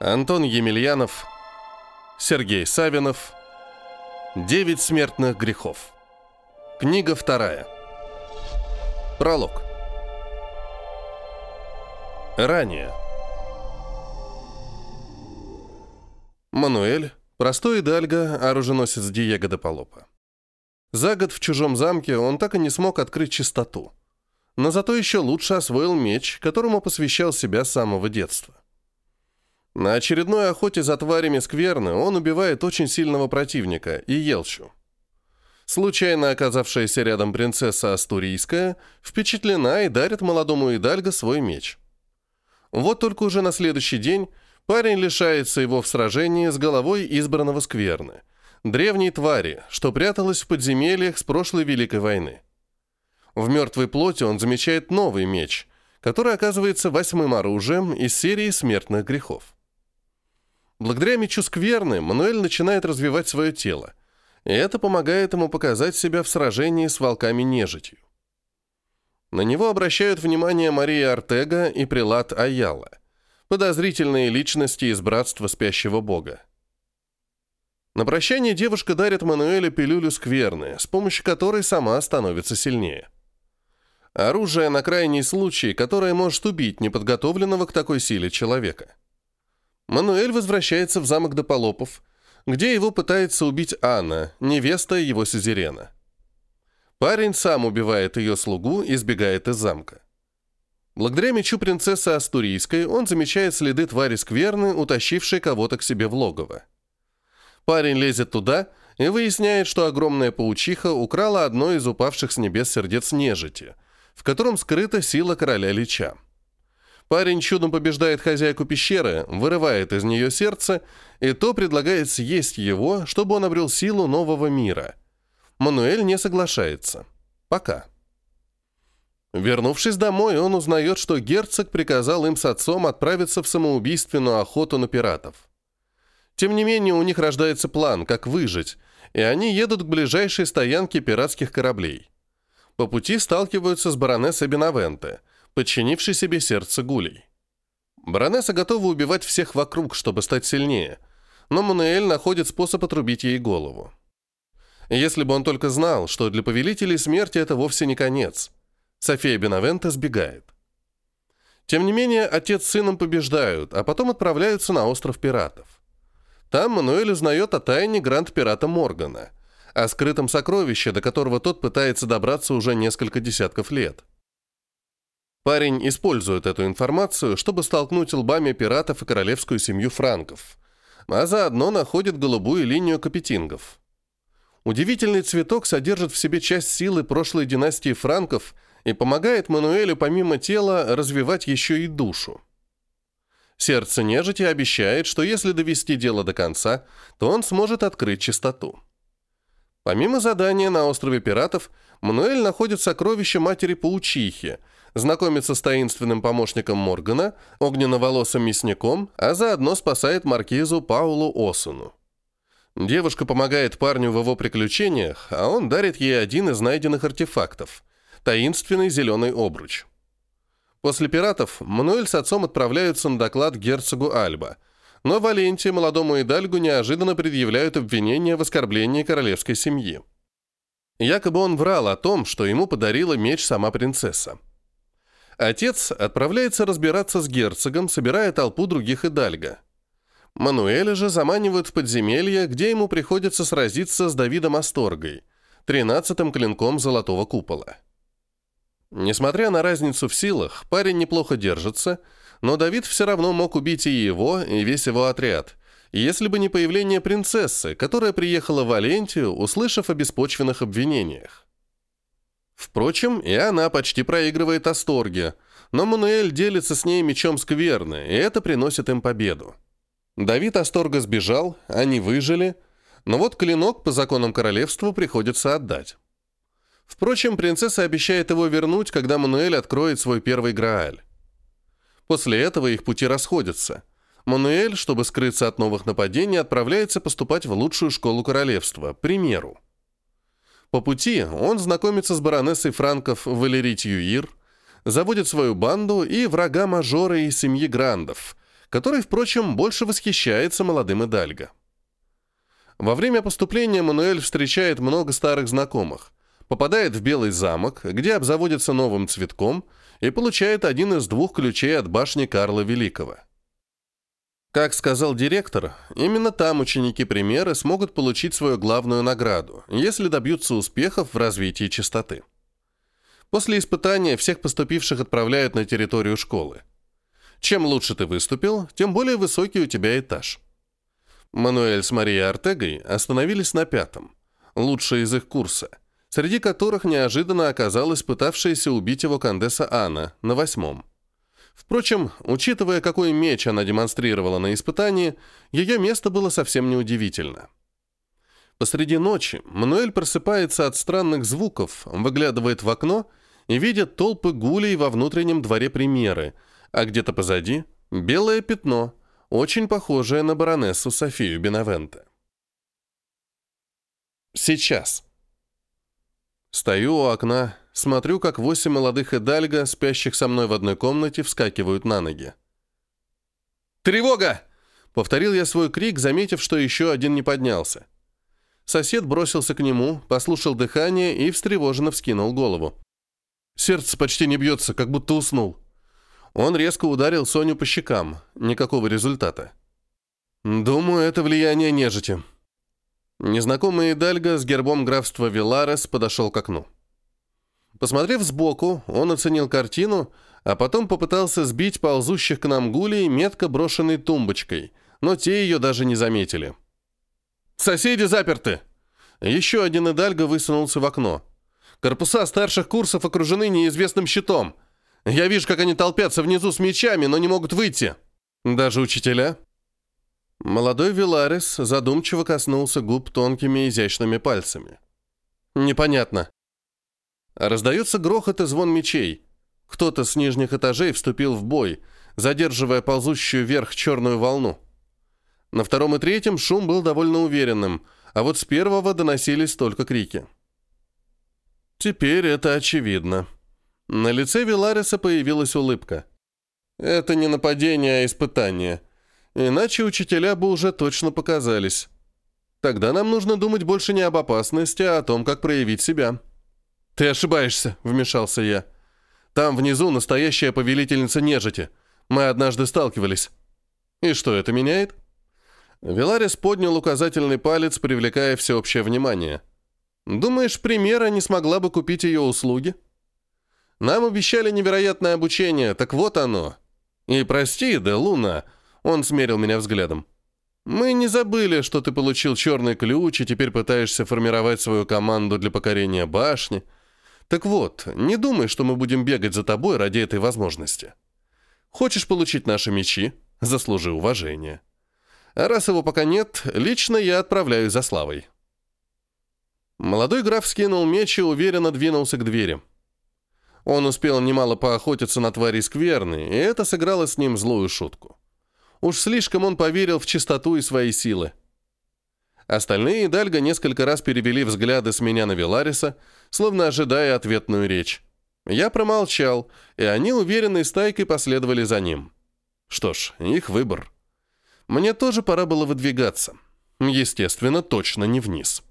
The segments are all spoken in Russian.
Антон Емельянов, Сергей Савинов, «Девять смертных грехов». Книга вторая. Пролог. Ранее. Мануэль, простой Идальго, оруженосец Диего де Палопа. За год в чужом замке он так и не смог открыть чистоту. Но зато еще лучше освоил меч, которому посвящал себя с самого детства. На очередной охоте за тварями скверны он убивает очень сильного противника и Елчу. Случайно оказавшаяся рядом принцесса Астурийская впечатлена и дарит молодому Идальго свой меч. Вот только уже на следующий день парень лишается его в сражении с головой избранного скверны, древней твари, что пряталась в подземельях с прошлой Великой войны. В мертвой плоти он замечает новый меч, который оказывается восьмым оружием из серии смертных грехов. Благодаря мечу скверны Мануэль начинает развивать свое тело, и это помогает ему показать себя в сражении с волками-нежитью. На него обращают внимание Мария Артега и прилад Аяла, подозрительные личности из братства спящего бога. На прощание девушка дарит Мануэлю пилюлю скверны, с помощью которой сама становится сильнее. Оружие на крайний случай, которое может убить неподготовленного к такой силе человека. Мануэль возвращается в замок Дополопов, где его пытается убить Анна, невеста его сюзерена. Парень сам убивает ее слугу и сбегает из замка. Благодаря мечу принцессы Астурийской он замечает следы твари скверны, утащившей кого-то к себе в логово. Парень лезет туда и выясняет, что огромная паучиха украла одно из упавших с небес сердец нежити, в котором скрыта сила короля Лича. Парень чудом побеждает хозяйку пещеры, вырывает из нее сердце, и то предлагает съесть его, чтобы он обрел силу нового мира. Мануэль не соглашается. Пока. Вернувшись домой, он узнает, что герцог приказал им с отцом отправиться в самоубийственную охоту на пиратов. Тем не менее, у них рождается план, как выжить, и они едут к ближайшей стоянке пиратских кораблей. По пути сталкиваются с баронессой Бенавенте – подчинивший себе сердце гулей. Баронесса готова убивать всех вокруг, чтобы стать сильнее, но Мануэль находит способ отрубить ей голову. Если бы он только знал, что для повелителей смерти это вовсе не конец. София Бенавента сбегает. Тем не менее, отец с сыном побеждают, а потом отправляются на остров пиратов. Там Мануэль узнает о тайне гранд-пирата Моргана, о скрытом сокровище, до которого тот пытается добраться уже несколько десятков лет. Парень использует эту информацию, чтобы столкнуть лбами пиратов и королевскую семью франков, а заодно находит голубую линию капетингов. Удивительный цветок содержит в себе часть силы прошлой династии франков и помогает Мануэлю помимо тела развивать еще и душу. Сердце нежити обещает, что если довести дело до конца, то он сможет открыть чистоту. Помимо задания на острове пиратов, Мануэль находит сокровище матери-паучихи – знакомится с таинственным помощником Моргана, огненно-волосым мясником, а заодно спасает маркизу Паулу Осуну. Девушка помогает парню в его приключениях, а он дарит ей один из найденных артефактов – таинственный зеленый обруч. После пиратов Мануэль с отцом отправляются на доклад герцогу Альба, но Валенте, молодому Идальгу, неожиданно предъявляют обвинения в оскорблении королевской семьи. Якобы он врал о том, что ему подарила меч сама принцесса. Отец отправляется разбираться с герцогом, собирая толпу других Идальго. Мануэля же заманивают в подземелье, где ему приходится сразиться с Давидом Асторгой, тринадцатым клинком Золотого Купола. Несмотря на разницу в силах, парень неплохо держится, но Давид все равно мог убить и его, и весь его отряд, если бы не появление принцессы, которая приехала в Валентию, услышав о беспочвенных обвинениях. Впрочем, и она почти проигрывает Асторге, но Мануэль делится с ней мечом скверны, и это приносит им победу. Давид Асторга сбежал, они выжили, но вот клинок по законам королевства приходится отдать. Впрочем, принцесса обещает его вернуть, когда Мануэль откроет свой первый Грааль. После этого их пути расходятся. Мануэль, чтобы скрыться от новых нападений, отправляется поступать в лучшую школу королевства, примеру. По пути он знакомится с баронессой франков Валерий Тьюир, заводит свою банду и врага мажора из семьи Грандов, который, впрочем, больше восхищается молодым Идальго. Во время поступления Мануэль встречает много старых знакомых, попадает в Белый замок, где обзаводится новым цветком и получает один из двух ключей от башни Карла Великого. Как сказал директор, именно там ученики примеры смогут получить свою главную награду, если добьются успехов в развитии чистоты. После испытания всех поступивших отправляют на территорию школы. Чем лучше ты выступил, тем более высокий у тебя этаж. Мануэль с Марией Артегой остановились на пятом, лучшие из их курса, среди которых неожиданно оказалась пытавшаяся убить его Кандеса Анна на восьмом. Впрочем, учитывая, какой меч она демонстрировала на испытании, ее место было совсем неудивительно. Посреди ночи Мануэль просыпается от странных звуков, выглядывает в окно и видит толпы гулей во внутреннем дворе примеры, а где-то позади — белое пятно, очень похожая на баронессу Софию Бенавенте. Сейчас. Стою у окна, смотрю, как восемь молодых эдальга, спящих со мной в одной комнате, вскакивают на ноги. «Тревога!» — повторил я свой крик, заметив, что еще один не поднялся. Сосед бросился к нему, послушал дыхание и встревоженно вскинул голову. Сердце почти не бьется, как будто уснул. Он резко ударил Соню по щекам. Никакого результата. Думаю, это влияние нежити. Незнакомый Дальга с гербом графства Виларес подошел к окну. Посмотрев сбоку, он оценил картину, а потом попытался сбить ползущих к нам гулей метко брошенной тумбочкой, но те ее даже не заметили. «Соседи заперты!» Еще один Идальго высунулся в окно. «Корпуса старших курсов окружены неизвестным щитом. Я вижу, как они толпятся внизу с мечами, но не могут выйти. Даже учителя. Молодой Виларис задумчиво коснулся губ тонкими изящными пальцами. Непонятно. Раздается грохот и звон мечей. Кто-то с нижних этажей вступил в бой, задерживая ползущую вверх черную волну. На втором и третьем шум был довольно уверенным, а вот с первого доносились только крики. Теперь это очевидно. На лице Вилариса появилась улыбка. «Это не нападение, а испытание. Иначе учителя бы уже точно показались. Тогда нам нужно думать больше не об опасности, а о том, как проявить себя». «Ты ошибаешься», — вмешался я. «Там внизу настоящая повелительница нежити. Мы однажды сталкивались». «И что это меняет?» Виларис поднял указательный палец, привлекая всеобщее внимание. «Думаешь, примера не смогла бы купить ее услуги?» Нам обещали невероятное обучение, так вот оно. И прости, да Луна, он смерил меня взглядом. Мы не забыли, что ты получил черный ключ и теперь пытаешься формировать свою команду для покорения башни. Так вот, не думай, что мы будем бегать за тобой ради этой возможности. Хочешь получить наши мечи? Заслужи уважение. А раз его пока нет, лично я отправляюсь за славой. Молодой граф скинул меч и уверенно двинулся к двери. Он успел немало поохотиться на твари скверны, и это сыграло с ним злую шутку. Уж слишком он поверил в чистоту и свои силы. Остальные Дальго несколько раз перевели взгляды с меня на Велариса, словно ожидая ответную речь. Я промолчал, и они уверенной стайкой последовали за ним. Что ж, их выбор. Мне тоже пора было выдвигаться. Естественно, точно не вниз.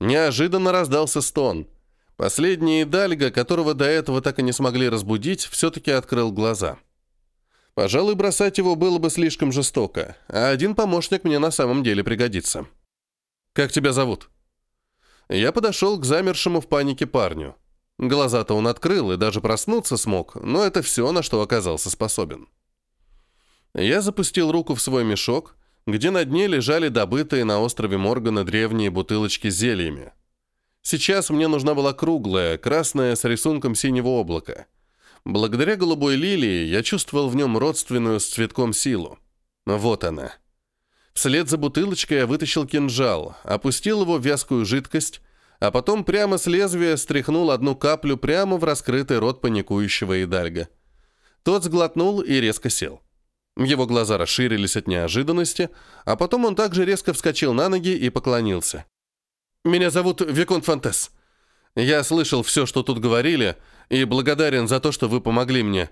Неожиданно раздался стон — Последний Дальга, которого до этого так и не смогли разбудить, все-таки открыл глаза. Пожалуй, бросать его было бы слишком жестоко, а один помощник мне на самом деле пригодится. «Как тебя зовут?» Я подошел к замершему в панике парню. Глаза-то он открыл и даже проснуться смог, но это все, на что оказался способен. Я запустил руку в свой мешок, где на дне лежали добытые на острове Моргана древние бутылочки с зельями. Сейчас мне нужна была круглая, красная, с рисунком синего облака. Благодаря голубой лилии я чувствовал в нем родственную с цветком силу. Вот она. Вслед за бутылочкой я вытащил кинжал, опустил его в вязкую жидкость, а потом прямо с лезвия стряхнул одну каплю прямо в раскрытый рот паникующего Идальга. Тот сглотнул и резко сел. Его глаза расширились от неожиданности, а потом он также резко вскочил на ноги и поклонился. Меня зовут Виконт Фантес. Я слышал все, что тут говорили, и благодарен за то, что вы помогли мне.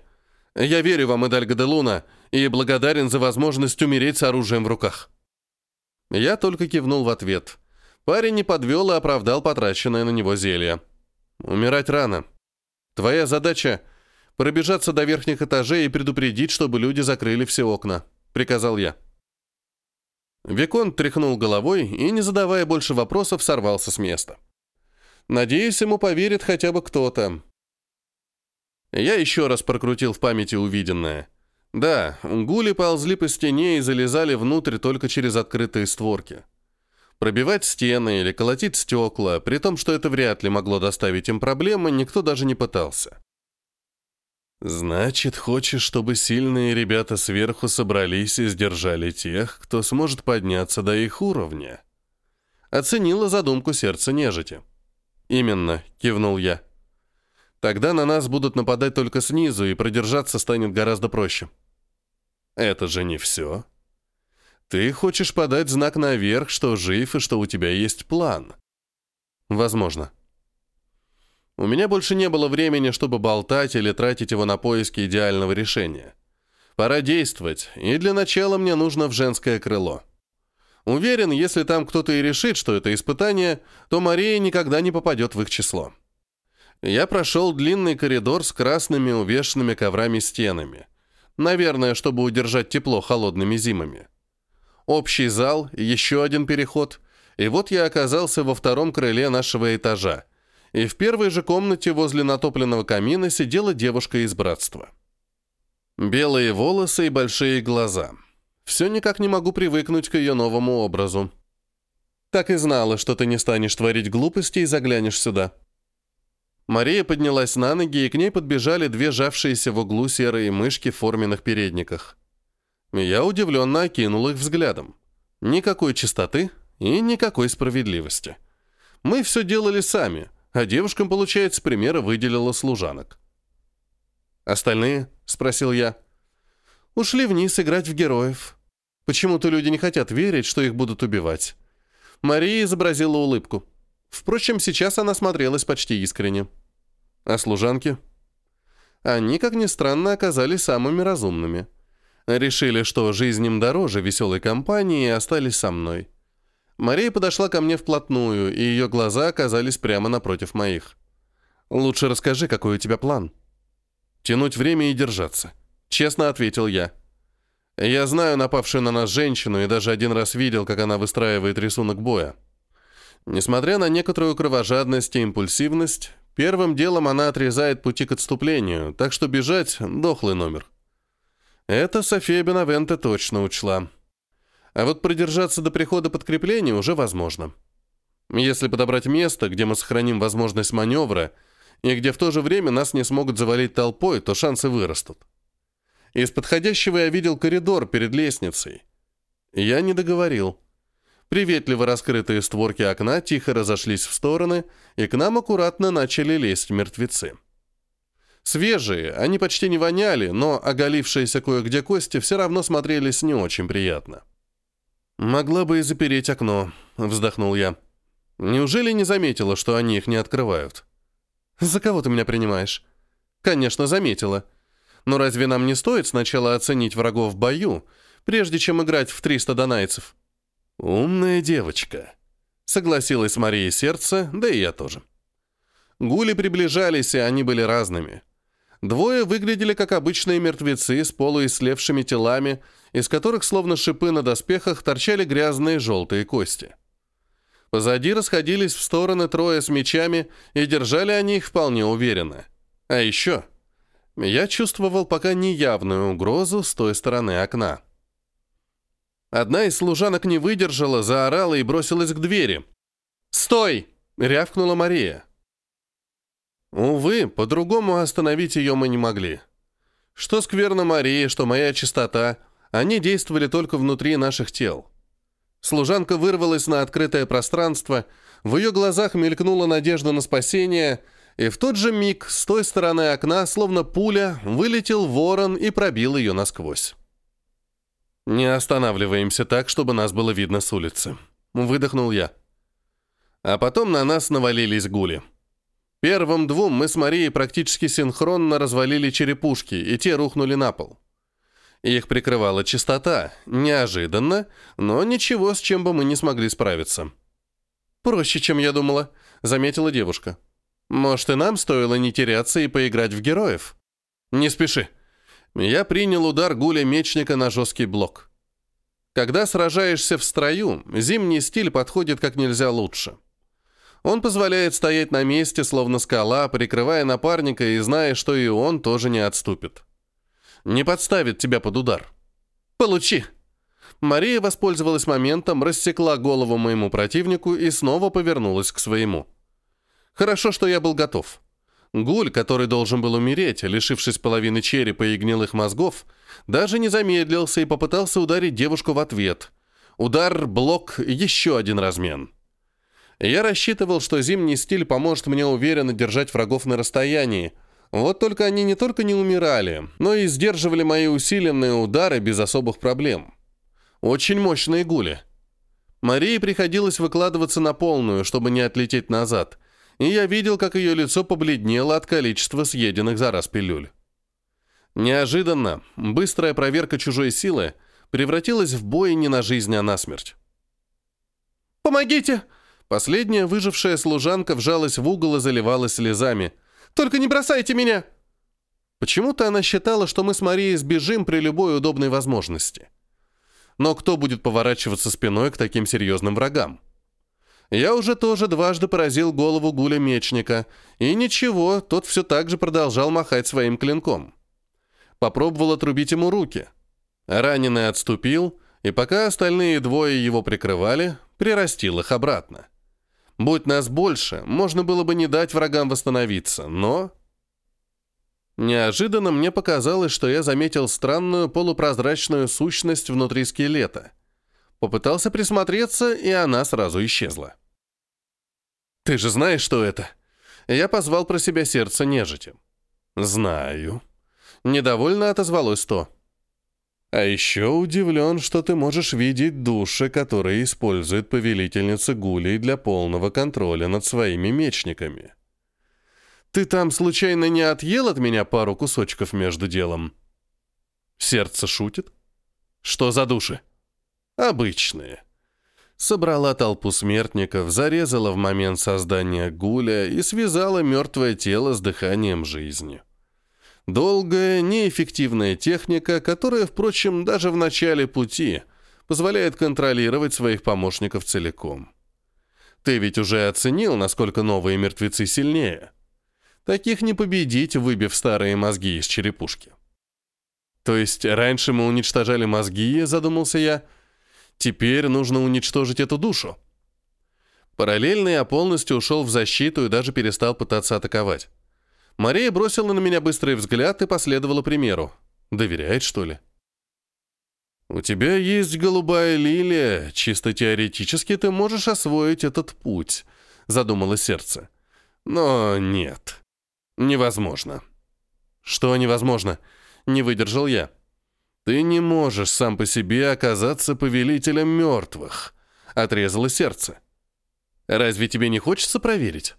Я верю вам, Эдальга де Луна, и благодарен за возможность умереть с оружием в руках». Я только кивнул в ответ. Парень не подвел и оправдал потраченное на него зелье. «Умирать рано. Твоя задача — пробежаться до верхних этажей и предупредить, чтобы люди закрыли все окна», — приказал я. Викон тряхнул головой и, не задавая больше вопросов, сорвался с места. Надеюсь, ему поверит хотя бы кто-то. Я еще раз прокрутил в памяти увиденное. Да, гули ползли по стене и залезали внутрь только через открытые створки. Пробивать стены или колотить стекла, при том, что это вряд ли могло доставить им проблемы, никто даже не пытался. «Значит, хочешь, чтобы сильные ребята сверху собрались и сдержали тех, кто сможет подняться до их уровня?» Оценила задумку сердца нежити. «Именно», — кивнул я. «Тогда на нас будут нападать только снизу, и продержаться станет гораздо проще». «Это же не все», ты хочешь подать знак наверх, что жив и что у тебя есть план. Возможно. У меня больше не было времени, чтобы болтать или тратить его на поиски идеального решения. Пора действовать, и для начала мне нужно в женское крыло. Уверен, если там кто-то и решит, что это испытание, то Мария никогда не попадет в их число. Я прошел длинный коридор с красными увешанными коврами стенами. Наверное, чтобы удержать тепло холодными зимами. Общий зал, еще один переход, и вот я оказался во втором крыле нашего этажа. И в первой же комнате возле натопленного камина сидела девушка из братства. Белые волосы и большие глаза. Все никак не могу привыкнуть к ее новому образу. Так и знала, что ты не станешь творить глупости и заглянешь сюда. Мария поднялась на ноги, и к ней подбежали две жавшиеся в углу серые мышки в форменных передниках. Я удивленно окинул их взглядом. Никакой чистоты и никакой справедливости. Мы все делали сами, а девушкам, получается, примера выделила служанок. «Остальные?» — спросил я. «Ушли вниз играть в героев. Почему-то люди не хотят верить, что их будут убивать». Мария изобразила улыбку. Впрочем, сейчас она смотрелась почти искренне. А служанки? Они, как ни странно, оказались самыми разумными — Решили, что жизнь им дороже веселой компании, и остались со мной. Мария подошла ко мне вплотную, и ее глаза оказались прямо напротив моих. «Лучше расскажи, какой у тебя план?» «Тянуть время и держаться», — честно ответил я. «Я знаю напавшую на нас женщину и даже один раз видел, как она выстраивает рисунок боя. Несмотря на некоторую кровожадность и импульсивность, первым делом она отрезает пути к отступлению, так что бежать — дохлый номер. Это София Бенавенте точно учла. А вот продержаться до прихода подкрепления уже возможно. Если подобрать место, где мы сохраним возможность маневра, и где в то же время нас не смогут завалить толпой, то шансы вырастут. Из подходящего я видел коридор перед лестницей. Я не договорил. Приветливо раскрытые створки окна тихо разошлись в стороны, и к нам аккуратно начали лезть мертвецы. Свежие, они почти не воняли, но оголившиеся кое-где кости все равно смотрелись не очень приятно. «Могла бы и запереть окно», — вздохнул я. «Неужели не заметила, что они их не открывают?» «За кого ты меня принимаешь?» «Конечно, заметила. Но разве нам не стоит сначала оценить врагов в бою, прежде чем играть в 300 донайцев?» «Умная девочка», — согласилась Мария сердце, да и я тоже. Гули приближались, и они были разными. Двое выглядели как обычные мертвецы с полуислевшими телами, из которых, словно шипы на доспехах, торчали грязные желтые кости. Позади расходились в стороны трое с мечами, и держали они их вполне уверенно. А еще я чувствовал пока неявную угрозу с той стороны окна. Одна из служанок не выдержала, заорала и бросилась к двери. «Стой!» — рявкнула Мария. Увы, по-другому остановить ее мы не могли. Что скверно Марии, что моя чистота, они действовали только внутри наших тел. Служанка вырвалась на открытое пространство, в ее глазах мелькнула надежда на спасение, и в тот же миг с той стороны окна, словно пуля, вылетел ворон и пробил ее насквозь. «Не останавливаемся так, чтобы нас было видно с улицы», — выдохнул я. А потом на нас навалились гули. Первым двум мы с Марией практически синхронно развалили черепушки, и те рухнули на пол. Их прикрывала чистота, неожиданно, но ничего, с чем бы мы не смогли справиться. «Проще, чем я думала», — заметила девушка. «Может, и нам стоило не теряться и поиграть в героев?» «Не спеши». Я принял удар гуля мечника на жесткий блок. Когда сражаешься в строю, зимний стиль подходит как нельзя лучше. Он позволяет стоять на месте, словно скала, прикрывая напарника и зная, что и он тоже не отступит. Не подставит тебя под удар. «Получи!» Мария воспользовалась моментом, рассекла голову моему противнику и снова повернулась к своему. Хорошо, что я был готов. Гуль, который должен был умереть, лишившись половины черепа и гнилых мозгов, даже не замедлился и попытался ударить девушку в ответ. Удар, блок, еще один размен. Я рассчитывал, что зимний стиль поможет мне уверенно держать врагов на расстоянии. Вот только они не только не умирали, но и сдерживали мои усиленные удары без особых проблем. Очень мощные гули. Марии приходилось выкладываться на полную, чтобы не отлететь назад – и я видел, как ее лицо побледнело от количества съеденных за раз пилюль. Неожиданно быстрая проверка чужой силы превратилась в бой не на жизнь, а на смерть. «Помогите!» Последняя выжившая служанка вжалась в угол и заливалась слезами. «Только не бросайте меня!» Почему-то она считала, что мы с Марией сбежим при любой удобной возможности. Но кто будет поворачиваться спиной к таким серьезным врагам? Я уже тоже дважды поразил голову гуля мечника, и ничего, тот все так же продолжал махать своим клинком. Попробовал отрубить ему руки. Раненый отступил, и пока остальные двое его прикрывали, прирастил их обратно. Будь нас больше, можно было бы не дать врагам восстановиться, но... Неожиданно мне показалось, что я заметил странную полупрозрачную сущность внутри скелета. Попытался присмотреться, и она сразу исчезла. «Ты же знаешь, что это?» Я позвал про себя сердце нежити. «Знаю». Недовольно отозвалось то. «А еще удивлен, что ты можешь видеть души, которые использует повелительница Гулей для полного контроля над своими мечниками. Ты там случайно не отъел от меня пару кусочков между делом?» Сердце шутит. «Что за души?» «Обычные» собрала толпу смертников, зарезала в момент создания гуля и связала мертвое тело с дыханием жизни. Долгая, неэффективная техника, которая, впрочем, даже в начале пути позволяет контролировать своих помощников целиком. Ты ведь уже оценил, насколько новые мертвецы сильнее. Таких не победить, выбив старые мозги из черепушки. То есть раньше мы уничтожали мозги, задумался я, — Теперь нужно уничтожить эту душу. Параллельно я полностью ушел в защиту и даже перестал пытаться атаковать. Мария бросила на меня быстрый взгляд и последовала примеру. Доверяет, что ли? «У тебя есть голубая лилия. Чисто теоретически ты можешь освоить этот путь», — задумало сердце. «Но нет. Невозможно». «Что невозможно?» — не выдержал я. «Ты не можешь сам по себе оказаться повелителем мертвых», — отрезало сердце. «Разве тебе не хочется проверить?»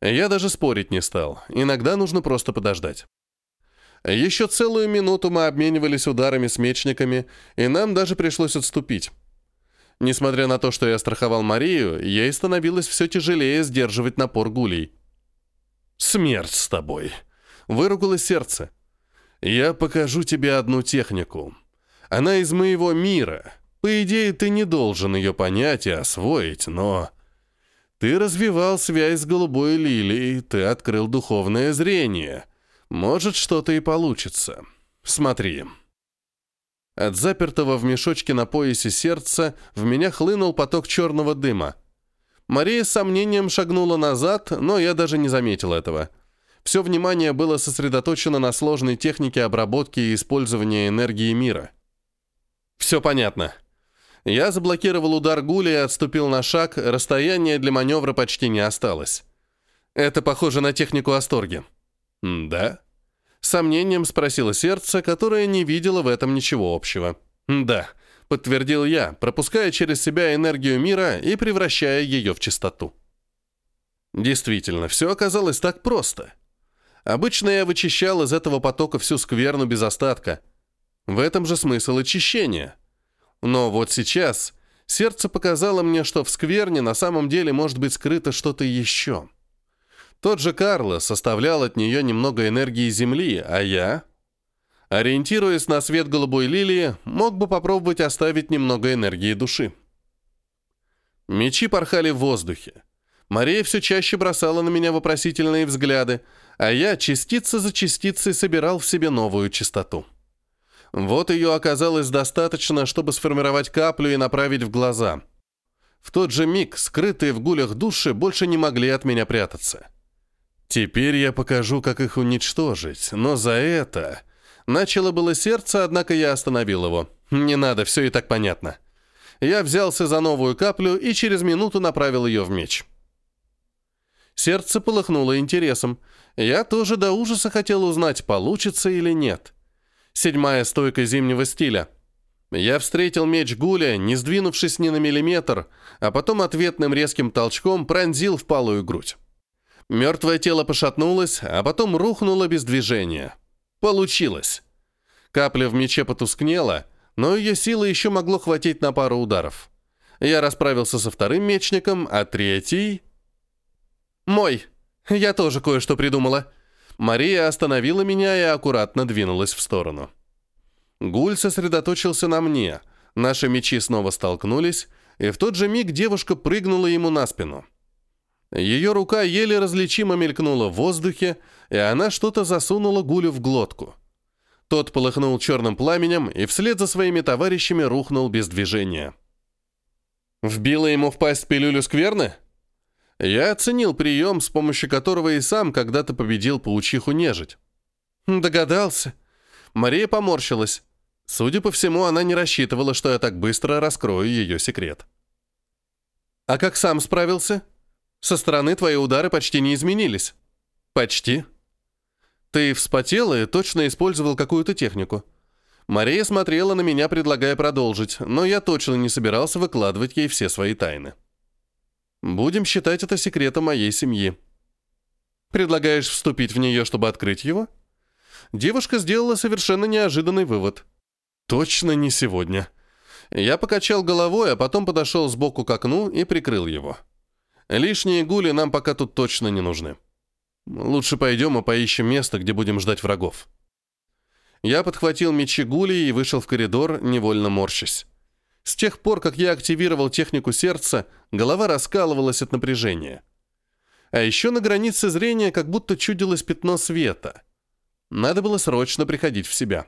Я даже спорить не стал. Иногда нужно просто подождать. Еще целую минуту мы обменивались ударами с мечниками, и нам даже пришлось отступить. Несмотря на то, что я страховал Марию, ей становилось все тяжелее сдерживать напор гулей. «Смерть с тобой!» — выругалось сердце. Я покажу тебе одну технику. Она из моего мира. По идее, ты не должен ее понять и освоить, но... Ты развивал связь с голубой лилией, ты открыл духовное зрение. Может, что-то и получится. Смотри. От запертого в мешочке на поясе сердца в меня хлынул поток черного дыма. Мария с сомнением шагнула назад, но я даже не заметил этого. Все внимание было сосредоточено на сложной технике обработки и использования энергии мира. Все понятно. Я заблокировал удар Гули и отступил на шаг, расстояния для маневра почти не осталось. Это похоже на технику Асторги. «Да?» Сомнением спросило сердце, которое не видело в этом ничего общего. «Да», — подтвердил я, пропуская через себя энергию мира и превращая ее в чистоту. Действительно, все оказалось так просто. Обычно я вычищал из этого потока всю скверну без остатка. В этом же смысл очищения. Но вот сейчас сердце показало мне, что в скверне на самом деле может быть скрыто что-то еще. Тот же Карло составлял от нее немного энергии Земли, а я, ориентируясь на свет голубой лилии, мог бы попробовать оставить немного энергии души. Мечи порхали в воздухе. Мария все чаще бросала на меня вопросительные взгляды, а я частица за частицей собирал в себе новую чистоту. Вот ее оказалось достаточно, чтобы сформировать каплю и направить в глаза. В тот же миг скрытые в гулях души больше не могли от меня прятаться. Теперь я покажу, как их уничтожить, но за это... Начало было сердце, однако я остановил его. Не надо, все и так понятно. Я взялся за новую каплю и через минуту направил ее в меч. Сердце полыхнуло интересом. Я тоже до ужаса хотел узнать, получится или нет. Седьмая стойка зимнего стиля. Я встретил меч Гуля, не сдвинувшись ни на миллиметр, а потом ответным резким толчком пронзил впалую грудь. Мертвое тело пошатнулось, а потом рухнуло без движения. Получилось. Капля в мече потускнела, но ее силы еще могло хватить на пару ударов. Я расправился со вторым мечником, а третий... «Мой! Я тоже кое-что придумала!» Мария остановила меня и аккуратно двинулась в сторону. Гуль сосредоточился на мне. Наши мечи снова столкнулись, и в тот же миг девушка прыгнула ему на спину. Ее рука еле различимо мелькнула в воздухе, и она что-то засунула Гулю в глотку. Тот полыхнул черным пламенем и вслед за своими товарищами рухнул без движения. «Вбила ему в пасть пилюлю скверны?» Я оценил прием, с помощью которого и сам когда-то победил паучиху нежить. Догадался. Мария поморщилась. Судя по всему, она не рассчитывала, что я так быстро раскрою ее секрет. «А как сам справился? Со стороны твои удары почти не изменились». «Почти». «Ты вспотел и точно использовал какую-то технику». Мария смотрела на меня, предлагая продолжить, но я точно не собирался выкладывать ей все свои тайны. Будем считать это секретом моей семьи. Предлагаешь вступить в нее, чтобы открыть его? Девушка сделала совершенно неожиданный вывод. Точно не сегодня. Я покачал головой, а потом подошел сбоку к окну и прикрыл его. Лишние гули нам пока тут точно не нужны. Лучше пойдем и поищем место, где будем ждать врагов. Я подхватил мечи гули и вышел в коридор, невольно морщась. С тех пор, как я активировал технику сердца, голова раскалывалась от напряжения. А еще на границе зрения как будто чудилось пятно света. Надо было срочно приходить в себя.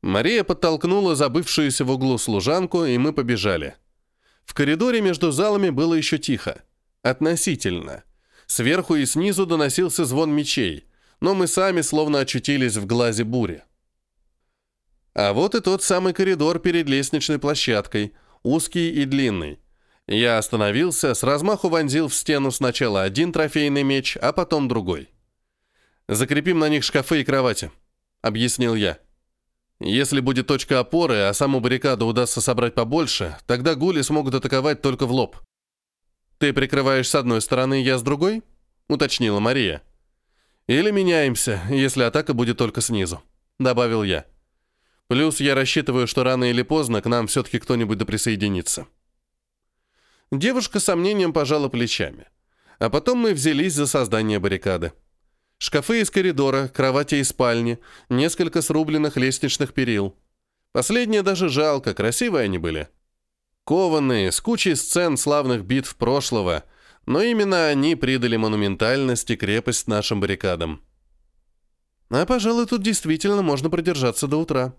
Мария подтолкнула забывшуюся в углу служанку, и мы побежали. В коридоре между залами было еще тихо. Относительно. Сверху и снизу доносился звон мечей, но мы сами словно очутились в глазе бури. А вот и тот самый коридор перед лестничной площадкой, узкий и длинный. Я остановился, с размаху вонзил в стену сначала один трофейный меч, а потом другой. «Закрепим на них шкафы и кровати», — объяснил я. «Если будет точка опоры, а саму баррикаду удастся собрать побольше, тогда гули смогут атаковать только в лоб». «Ты прикрываешь с одной стороны, я с другой?» — уточнила Мария. «Или меняемся, если атака будет только снизу», — добавил я. Плюс я рассчитываю, что рано или поздно к нам все-таки кто-нибудь да присоединится. Девушка с сомнением пожала плечами. А потом мы взялись за создание баррикады. Шкафы из коридора, кровати из спальни, несколько срубленных лестничных перил. Последнее даже жалко, красивые они были. Кованые, с кучей сцен славных битв прошлого, но именно они придали монументальность и крепость нашим баррикадам. А, пожалуй, тут действительно можно продержаться до утра.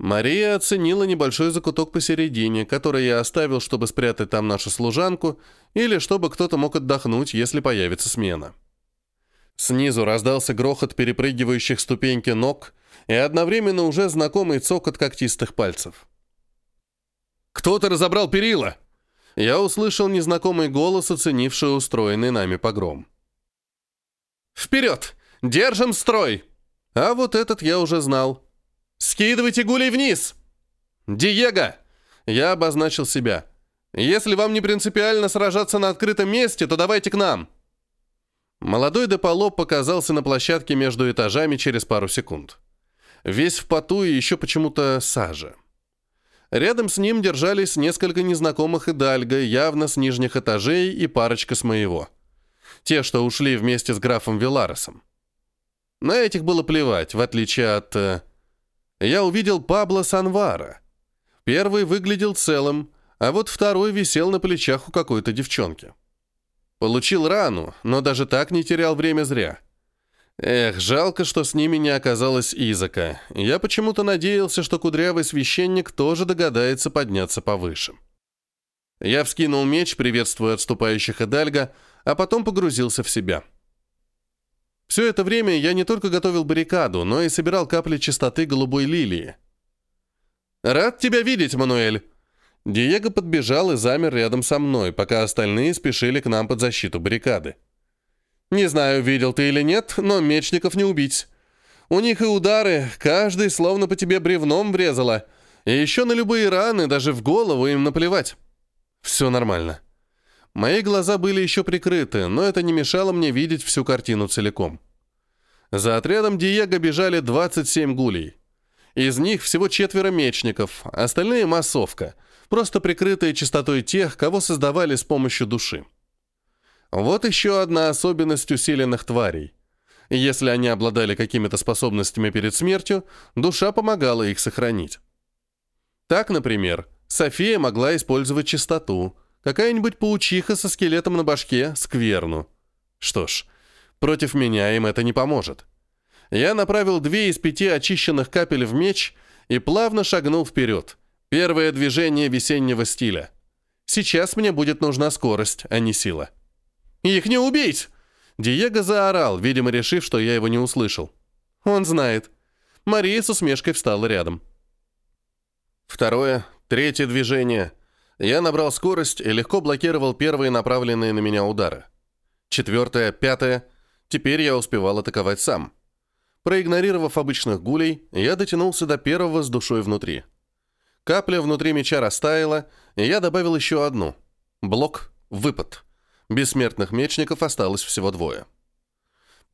Мария оценила небольшой закуток посередине, который я оставил, чтобы спрятать там нашу служанку, или чтобы кто-то мог отдохнуть, если появится смена. Снизу раздался грохот перепрыгивающих ступеньки ног и одновременно уже знакомый цокот когтистых пальцев. «Кто-то разобрал перила!» Я услышал незнакомый голос, оценивший устроенный нами погром. «Вперед! Держим строй!» А вот этот я уже знал. «Скидывайте гулей вниз!» «Диего!» Я обозначил себя. Если вам не принципиально сражаться на открытом месте, то давайте к нам!» Молодой Деполоп показался на площадке между этажами через пару секунд. Весь в поту и еще почему-то сажа. Рядом с ним держались несколько незнакомых Идальга, явно с нижних этажей, и парочка с моего. Те, что ушли вместе с графом Виларосом. На этих было плевать, в отличие от... Я увидел Пабло Санвара. Первый выглядел целым, а вот второй висел на плечах у какой-то девчонки. Получил рану, но даже так не терял время зря. Эх, жалко, что с ними не оказалось Изака. Я почему-то надеялся, что кудрявый священник тоже догадается подняться повыше. Я вскинул меч, приветствуя отступающих Эдальга, а потом погрузился в себя. Все это время я не только готовил баррикаду, но и собирал капли чистоты голубой лилии. «Рад тебя видеть, Мануэль!» Диего подбежал и замер рядом со мной, пока остальные спешили к нам под защиту баррикады. «Не знаю, видел ты или нет, но мечников не убить. У них и удары, каждый словно по тебе бревном врезало. И еще на любые раны, даже в голову им наплевать. Все нормально». Мои глаза были еще прикрыты, но это не мешало мне видеть всю картину целиком. За отрядом Диего бежали 27 гулей. Из них всего четверо мечников, остальные — массовка, просто прикрытые чистотой тех, кого создавали с помощью души. Вот еще одна особенность усиленных тварей. Если они обладали какими-то способностями перед смертью, душа помогала их сохранить. Так, например, София могла использовать чистоту, какая-нибудь паучиха со скелетом на башке — скверну. Что ж, против меня им это не поможет. Я направил две из пяти очищенных капель в меч и плавно шагнул вперед. Первое движение весеннего стиля. Сейчас мне будет нужна скорость, а не сила. «Их не убить!» Диего заорал, видимо, решив, что я его не услышал. Он знает. Мария с усмешкой встала рядом. Второе, третье движение. Я набрал скорость и легко блокировал первые направленные на меня удары. Четвертое, пятое. Теперь я успевал атаковать сам. Проигнорировав обычных гулей, я дотянулся до первого с душой внутри. Капля внутри меча растаяла, и я добавил еще одну. Блок, выпад. Бессмертных мечников осталось всего двое.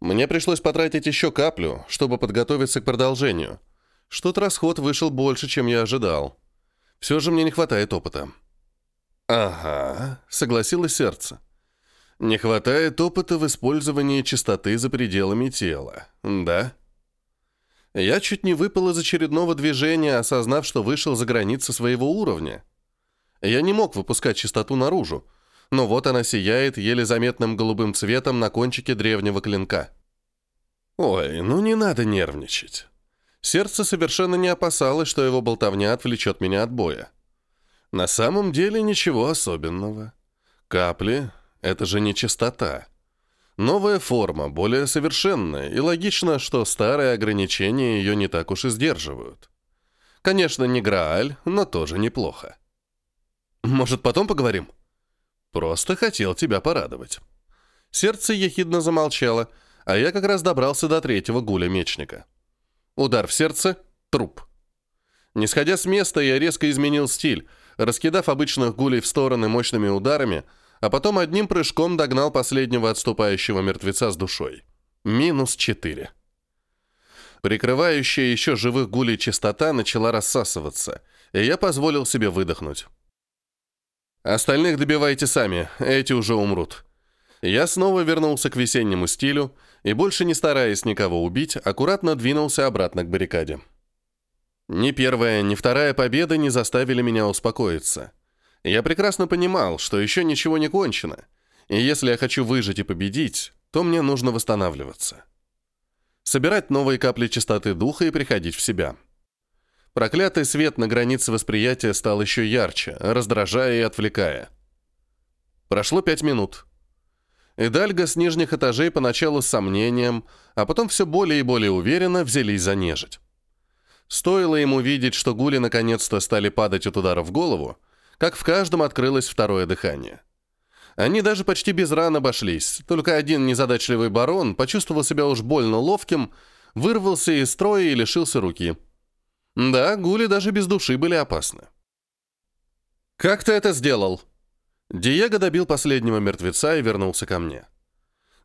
Мне пришлось потратить еще каплю, чтобы подготовиться к продолжению. Что-то расход вышел больше, чем я ожидал. Все же мне не хватает опыта. «Ага», — согласилось сердце. Не хватает опыта в использовании чистоты за пределами тела, да? Я чуть не выпал из очередного движения, осознав, что вышел за границы своего уровня. Я не мог выпускать чистоту наружу, но вот она сияет еле заметным голубым цветом на кончике древнего клинка. Ой, ну не надо нервничать. Сердце совершенно не опасалось, что его болтовня отвлечет меня от боя. На самом деле ничего особенного. Капли, это же не чистота. Новая форма, более совершенная, и логично, что старые ограничения ее не так уж и сдерживают. Конечно, не Грааль, но тоже неплохо. Может, потом поговорим? Просто хотел тебя порадовать. Сердце ехидно замолчало, а я как раз добрался до третьего гуля мечника. Удар в сердце — труп. Не сходя с места, я резко изменил стиль, раскидав обычных гулей в стороны мощными ударами — а потом одним прыжком догнал последнего отступающего мертвеца с душой. Минус четыре. Прикрывающая еще живых гулей чистота начала рассасываться, и я позволил себе выдохнуть. Остальных добивайте сами, эти уже умрут. Я снова вернулся к весеннему стилю и, больше не стараясь никого убить, аккуратно двинулся обратно к баррикаде. Ни первая, ни вторая победа не заставили меня успокоиться. Я прекрасно понимал, что еще ничего не кончено, и если я хочу выжить и победить, то мне нужно восстанавливаться. Собирать новые капли чистоты духа и приходить в себя. Проклятый свет на границе восприятия стал еще ярче, раздражая и отвлекая. Прошло пять минут. Идальга с нижних этажей поначалу с сомнением, а потом все более и более уверенно взялись за нежить. Стоило ему видеть, что гули наконец-то стали падать от удара в голову, как в каждом открылось второе дыхание. Они даже почти без ран обошлись, только один незадачливый барон почувствовал себя уж больно ловким, вырвался из строя и лишился руки. Да, гули даже без души были опасны. «Как ты это сделал?» Диего добил последнего мертвеца и вернулся ко мне.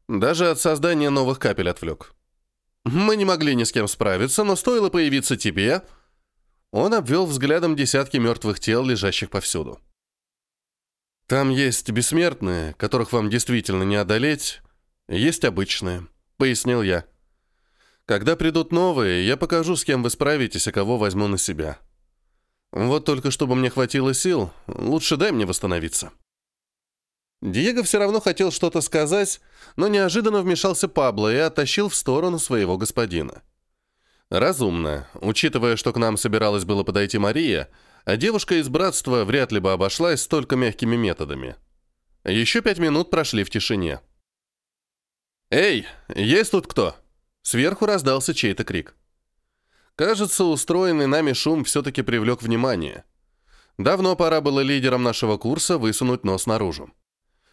Даже от создания новых капель отвлек. «Мы не могли ни с кем справиться, но стоило появиться тебе...» Он обвел взглядом десятки мертвых тел, лежащих повсюду. «Там есть бессмертные, которых вам действительно не одолеть, есть обычные», — пояснил я. «Когда придут новые, я покажу, с кем вы справитесь, а кого возьму на себя. Вот только чтобы мне хватило сил, лучше дай мне восстановиться». Диего все равно хотел что-то сказать, но неожиданно вмешался Пабло и оттащил в сторону своего господина. Разумно, учитывая, что к нам собиралась было подойти Мария, а девушка из братства вряд ли бы обошлась столько мягкими методами. Еще пять минут прошли в тишине. «Эй, есть тут кто?» Сверху раздался чей-то крик. Кажется, устроенный нами шум все-таки привлек внимание. Давно пора было лидерам нашего курса высунуть нос наружу.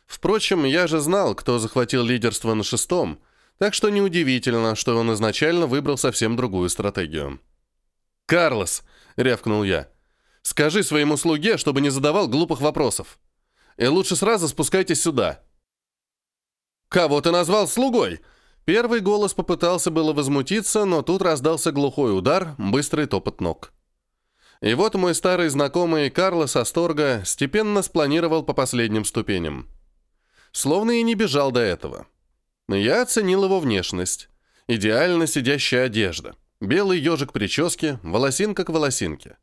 Впрочем, я же знал, кто захватил лидерство на шестом, так что неудивительно, что он изначально выбрал совсем другую стратегию. «Карлос!» — рявкнул я. «Скажи своему слуге, чтобы не задавал глупых вопросов. И лучше сразу спускайтесь сюда». «Кого ты назвал слугой?» Первый голос попытался было возмутиться, но тут раздался глухой удар, быстрый топот ног. И вот мой старый знакомый Карлос Асторга степенно спланировал по последним ступеням словно и не бежал до этого. Я оценил его внешность. Идеально сидящая одежда. Белый ежик прически, волосинка к волосинке.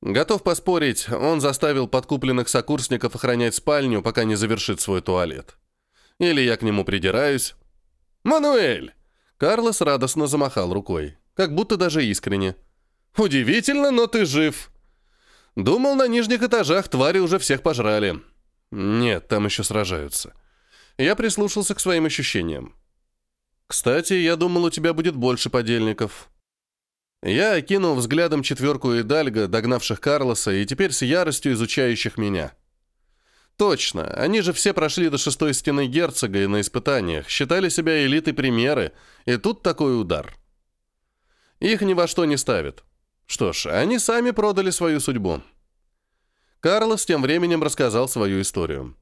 Готов поспорить, он заставил подкупленных сокурсников охранять спальню, пока не завершит свой туалет. Или я к нему придираюсь. «Мануэль!» Карлос радостно замахал рукой, как будто даже искренне. «Удивительно, но ты жив!» Думал, на нижних этажах твари уже всех пожрали. Нет, там еще сражаются. Я прислушался к своим ощущениям. Кстати, я думал, у тебя будет больше подельников. Я окинул взглядом четверку Идальга, догнавших Карлоса, и теперь с яростью изучающих меня. Точно, они же все прошли до шестой стены герцога и на испытаниях, считали себя элитой примеры, и тут такой удар. Их ни во что не ставят. Что ж, они сами продали свою судьбу. Карлос тем временем рассказал свою историю.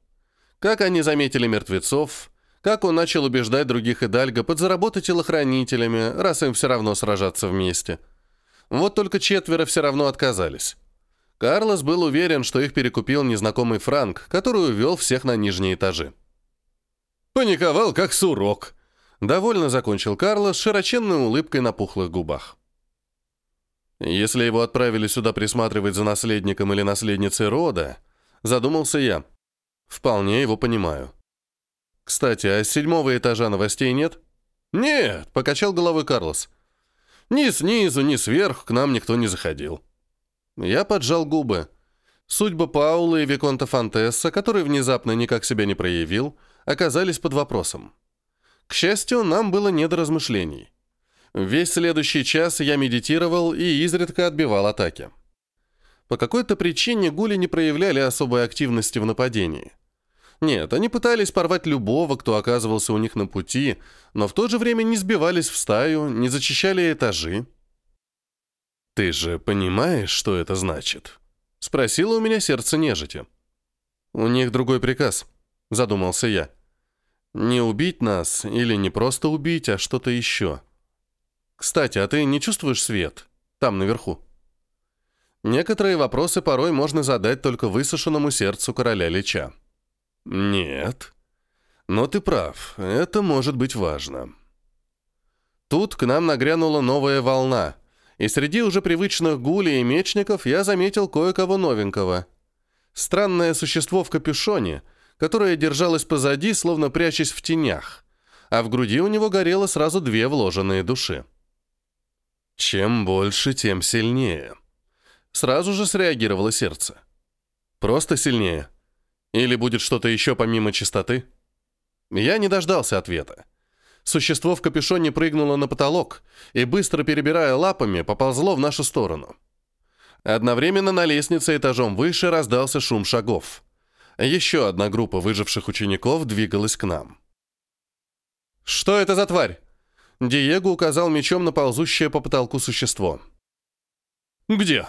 Как они заметили мертвецов, как он начал убеждать других Идальго подзаработать телохранителями, раз им все равно сражаться вместе. Вот только четверо все равно отказались. Карлос был уверен, что их перекупил незнакомый Франк, который увел всех на нижние этажи. «Паниковал, как сурок», — довольно закончил Карлос широченной улыбкой на пухлых губах. Если его отправили сюда присматривать за наследником или наследницей рода, задумался я. Вполне его понимаю. Кстати, а с седьмого этажа новостей нет? Нет, покачал головой Карлос. Ни снизу, ни сверху к нам никто не заходил. Я поджал губы. Судьба Паула и Виконта Фантесса, который внезапно никак себя не проявил, оказались под вопросом. К счастью, нам было не до размышлений. Весь следующий час я медитировал и изредка отбивал атаки. По какой-то причине гули не проявляли особой активности в нападении. Нет, они пытались порвать любого, кто оказывался у них на пути, но в то же время не сбивались в стаю, не зачищали этажи. «Ты же понимаешь, что это значит?» — спросило у меня сердце нежити. «У них другой приказ», — задумался я. «Не убить нас или не просто убить, а что-то еще». Кстати, а ты не чувствуешь свет? Там, наверху. Некоторые вопросы порой можно задать только высушенному сердцу короля Лича. Нет. Но ты прав, это может быть важно. Тут к нам нагрянула новая волна, и среди уже привычных гулей и мечников я заметил кое-кого новенького. Странное существо в капюшоне, которое держалось позади, словно прячась в тенях, а в груди у него горело сразу две вложенные души. Чем больше, тем сильнее. Сразу же среагировало сердце. Просто сильнее. Или будет что-то еще помимо чистоты? Я не дождался ответа. Существо в капюшоне прыгнуло на потолок и, быстро перебирая лапами, поползло в нашу сторону. Одновременно на лестнице этажом выше раздался шум шагов. Еще одна группа выживших учеников двигалась к нам. «Что это за тварь?» Диего указал мечом на ползущее по потолку существо. «Где?»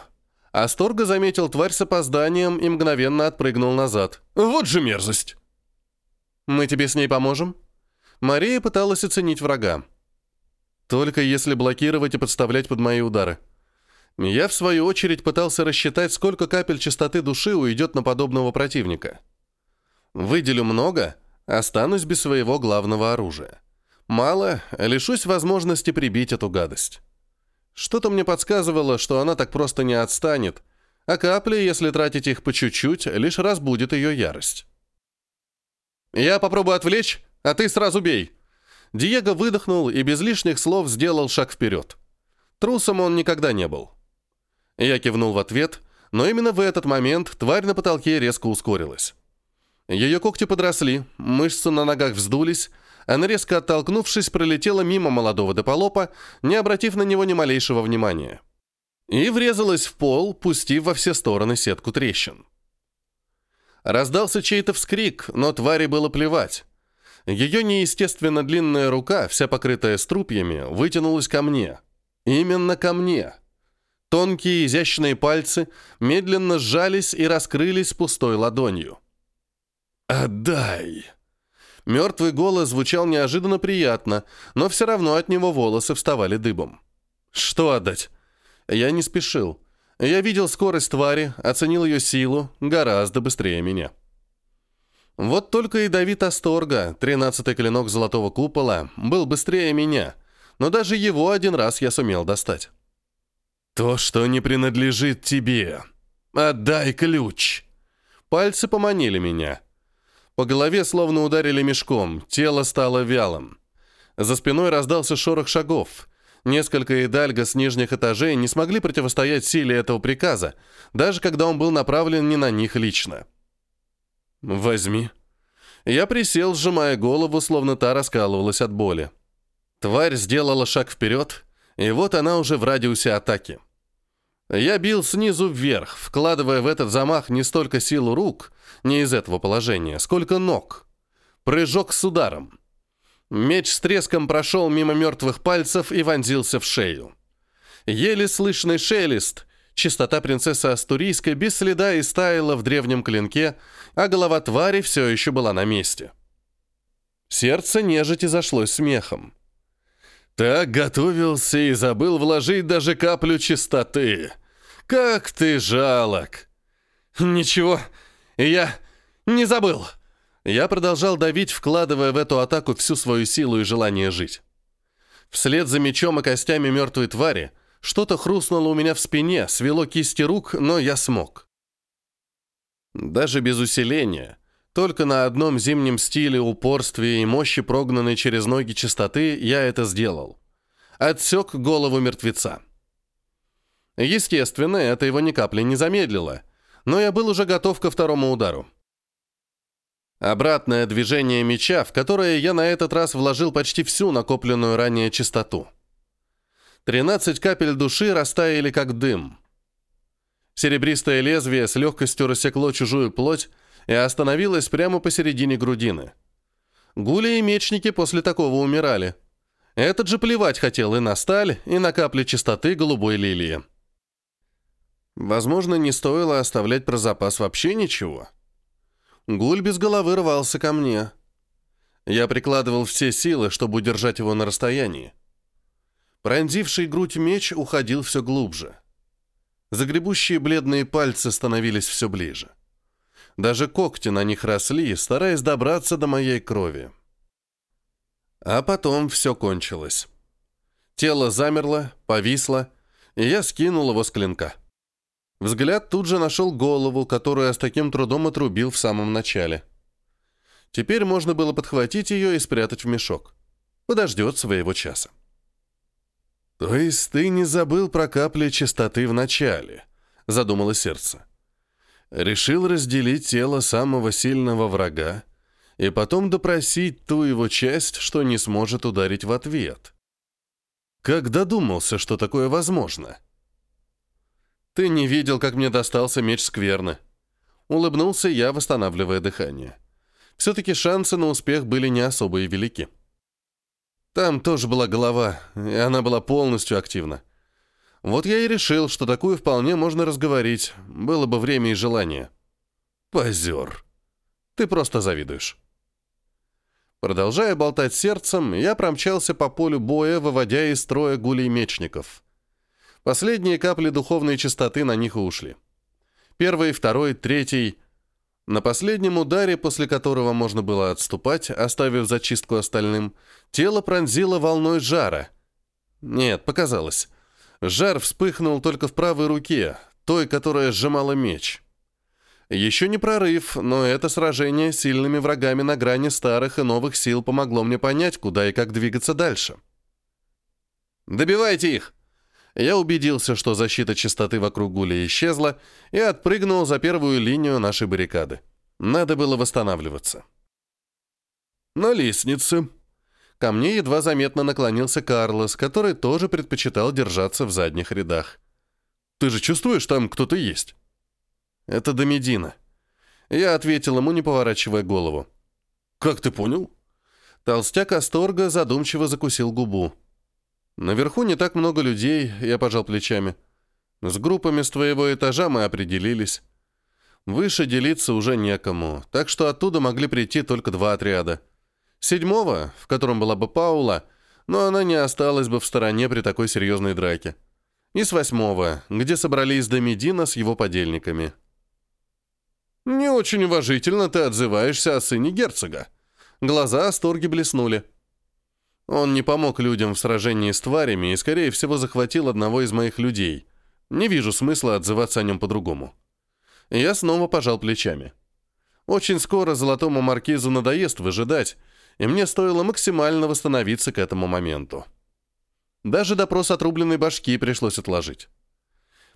Асторга заметил тварь с опозданием и мгновенно отпрыгнул назад. «Вот же мерзость!» «Мы тебе с ней поможем?» Мария пыталась оценить врага. «Только если блокировать и подставлять под мои удары». Я, в свою очередь, пытался рассчитать, сколько капель чистоты души уйдет на подобного противника. Выделю много, останусь без своего главного оружия. Мало, лишусь возможности прибить эту гадость. Что-то мне подсказывало, что она так просто не отстанет, а капли, если тратить их по чуть-чуть, лишь разбудит ее ярость. «Я попробую отвлечь, а ты сразу бей!» Диего выдохнул и без лишних слов сделал шаг вперед. Трусом он никогда не был. Я кивнул в ответ, но именно в этот момент тварь на потолке резко ускорилась. Ее когти подросли, мышцы на ногах вздулись, она резко оттолкнувшись, пролетела мимо молодого дополопа, не обратив на него ни малейшего внимания. И врезалась в пол, пустив во все стороны сетку трещин. Раздался чей-то вскрик, но твари было плевать. Ее неестественно длинная рука, вся покрытая струпьями, вытянулась ко мне. Именно ко мне. Тонкие изящные пальцы медленно сжались и раскрылись пустой ладонью. «Отдай!» Мертвый голос звучал неожиданно приятно, но все равно от него волосы вставали дыбом. «Что отдать?» Я не спешил. Я видел скорость твари, оценил ее силу гораздо быстрее меня. Вот только и Давид Асторга, тринадцатый клинок Золотого Купола, был быстрее меня, но даже его один раз я сумел достать. «То, что не принадлежит тебе. Отдай ключ!» Пальцы поманили меня. По голове словно ударили мешком, тело стало вялым. За спиной раздался шорох шагов. Несколько идальга с нижних этажей не смогли противостоять силе этого приказа, даже когда он был направлен не на них лично. «Возьми». Я присел, сжимая голову, словно та раскалывалась от боли. Тварь сделала шаг вперед, и вот она уже в радиусе атаки. Я бил снизу вверх, вкладывая в этот замах не столько силу рук, не из этого положения, сколько ног. Прыжок с ударом. Меч с треском прошел мимо мертвых пальцев и вонзился в шею. Еле слышный шелест. Чистота принцессы Астурийской без следа истаяла в древнем клинке, а голова твари все еще была на месте. Сердце нежити зашлось смехом. Так готовился и забыл вложить даже каплю чистоты. Как ты жалок!» «Ничего, я не забыл!» Я продолжал давить, вкладывая в эту атаку всю свою силу и желание жить. Вслед за мечом и костями мертвой твари что-то хрустнуло у меня в спине, свело кисти рук, но я смог. Даже без усиления, только на одном зимнем стиле, упорстве и мощи, прогнанной через ноги чистоты, я это сделал. Отсек голову мертвеца. Естественно, это его ни капли не замедлило, но я был уже готов ко второму удару. Обратное движение меча, в которое я на этот раз вложил почти всю накопленную ранее чистоту. Тринадцать капель души растаяли как дым. Серебристое лезвие с легкостью рассекло чужую плоть, и остановилась прямо посередине грудины. Гули и мечники после такого умирали. Этот же плевать хотел и на сталь, и на капли чистоты голубой лилии. Возможно, не стоило оставлять про запас вообще ничего. Гуль без головы рвался ко мне. Я прикладывал все силы, чтобы удержать его на расстоянии. Пронзивший грудь меч уходил все глубже. Загребущие бледные пальцы становились все ближе. Даже когти на них росли, стараясь добраться до моей крови. А потом все кончилось. Тело замерло, повисло, и я скинул его с клинка. Взгляд тут же нашел голову, которую я с таким трудом отрубил в самом начале. Теперь можно было подхватить ее и спрятать в мешок. Подождет своего часа. «То есть ты не забыл про капли чистоты в начале?» — задумало сердце решил разделить тело самого сильного врага и потом допросить ту его часть, что не сможет ударить в ответ. Как додумался, что такое возможно? Ты не видел, как мне достался меч скверны. Улыбнулся я, восстанавливая дыхание. Все-таки шансы на успех были не особо и велики. Там тоже была голова, и она была полностью активна. Вот я и решил, что такую вполне можно разговорить, было бы время и желание. Позер. Ты просто завидуешь. Продолжая болтать сердцем, я промчался по полю боя, выводя из строя гулей мечников. Последние капли духовной чистоты на них и ушли. Первый, второй, третий. На последнем ударе, после которого можно было отступать, оставив зачистку остальным, тело пронзило волной жара. Нет, показалось. Жар вспыхнул только в правой руке, той, которая сжимала меч. Еще не прорыв, но это сражение с сильными врагами на грани старых и новых сил помогло мне понять, куда и как двигаться дальше. «Добивайте их!» Я убедился, что защита чистоты вокруг Гули исчезла, и отпрыгнул за первую линию нашей баррикады. Надо было восстанавливаться. На лестнице. Ко мне едва заметно наклонился Карлос, который тоже предпочитал держаться в задних рядах. «Ты же чувствуешь, там кто-то есть?» «Это Домедина». Я ответил ему, не поворачивая голову. «Как ты понял?» Толстяк Асторга задумчиво закусил губу. Наверху не так много людей, я пожал плечами. С группами с твоего этажа мы определились. Выше делиться уже некому, так что оттуда могли прийти только два отряда. Седьмого, в котором была бы Паула, но она не осталась бы в стороне при такой серьезной драке. И с восьмого, где собрались Домедина с его подельниками. «Не очень уважительно ты отзываешься о сыне герцога». Глаза Асторги блеснули. Он не помог людям в сражении с тварями и, скорее всего, захватил одного из моих людей. Не вижу смысла отзываться о нем по-другому. Я снова пожал плечами. Очень скоро золотому маркизу надоест выжидать, и мне стоило максимально восстановиться к этому моменту. Даже допрос отрубленной башки пришлось отложить.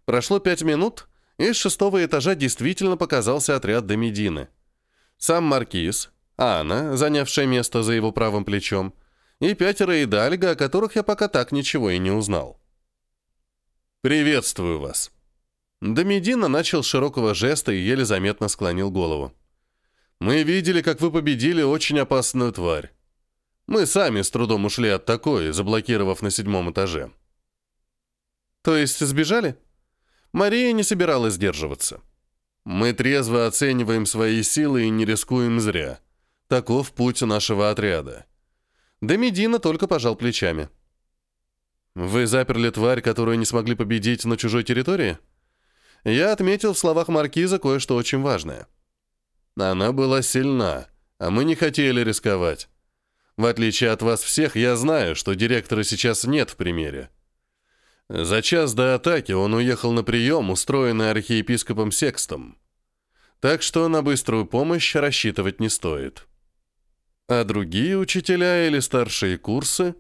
Прошло пять минут, и с шестого этажа действительно показался отряд Домедины. Сам маркиз, Анна, занявшая место за его правым плечом, и пятеро Идальга, о которых я пока так ничего и не узнал. «Приветствую вас». Домедина начал с широкого жеста и еле заметно склонил голову. «Мы видели, как вы победили очень опасную тварь. Мы сами с трудом ушли от такой, заблокировав на седьмом этаже». «То есть сбежали?» Мария не собиралась сдерживаться. «Мы трезво оцениваем свои силы и не рискуем зря. Таков путь нашего отряда. Да Медина только пожал плечами. «Вы заперли тварь, которую не смогли победить на чужой территории?» Я отметил в словах Маркиза кое-что очень важное. Она была сильна, а мы не хотели рисковать. В отличие от вас всех, я знаю, что директора сейчас нет в примере. За час до атаки он уехал на прием, устроенный архиепископом Секстом. Так что на быструю помощь рассчитывать не стоит. А другие учителя или старшие курсы,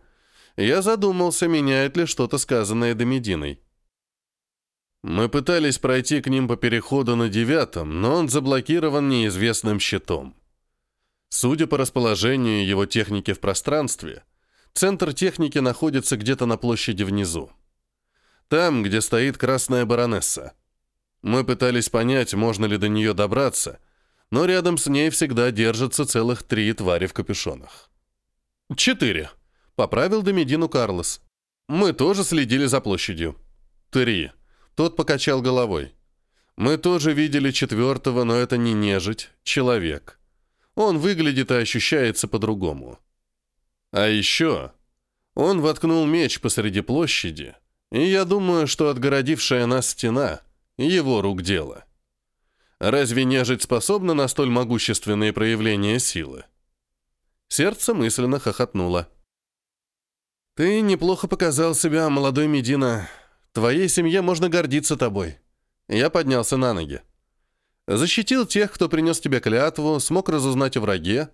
я задумался, меняет ли что-то сказанное Домединой. Мы пытались пройти к ним по переходу на девятом, но он заблокирован неизвестным щитом. Судя по расположению его техники в пространстве, центр техники находится где-то на площади внизу. Там, где стоит Красная Баронесса. Мы пытались понять, можно ли до нее добраться — но рядом с ней всегда держатся целых три твари в капюшонах. «Четыре», — поправил Домедину Карлос. «Мы тоже следили за площадью». «Три». Тот покачал головой. «Мы тоже видели четвертого, но это не нежить, человек. Он выглядит и ощущается по-другому. А еще он воткнул меч посреди площади, и я думаю, что отгородившая нас стена — его рук дело». Разве нежить способна на столь могущественные проявления силы? Сердце мысленно хохотнуло. «Ты неплохо показал себя, молодой Медина. Твоей семье можно гордиться тобой». Я поднялся на ноги. Защитил тех, кто принес тебе клятву, смог разузнать о враге.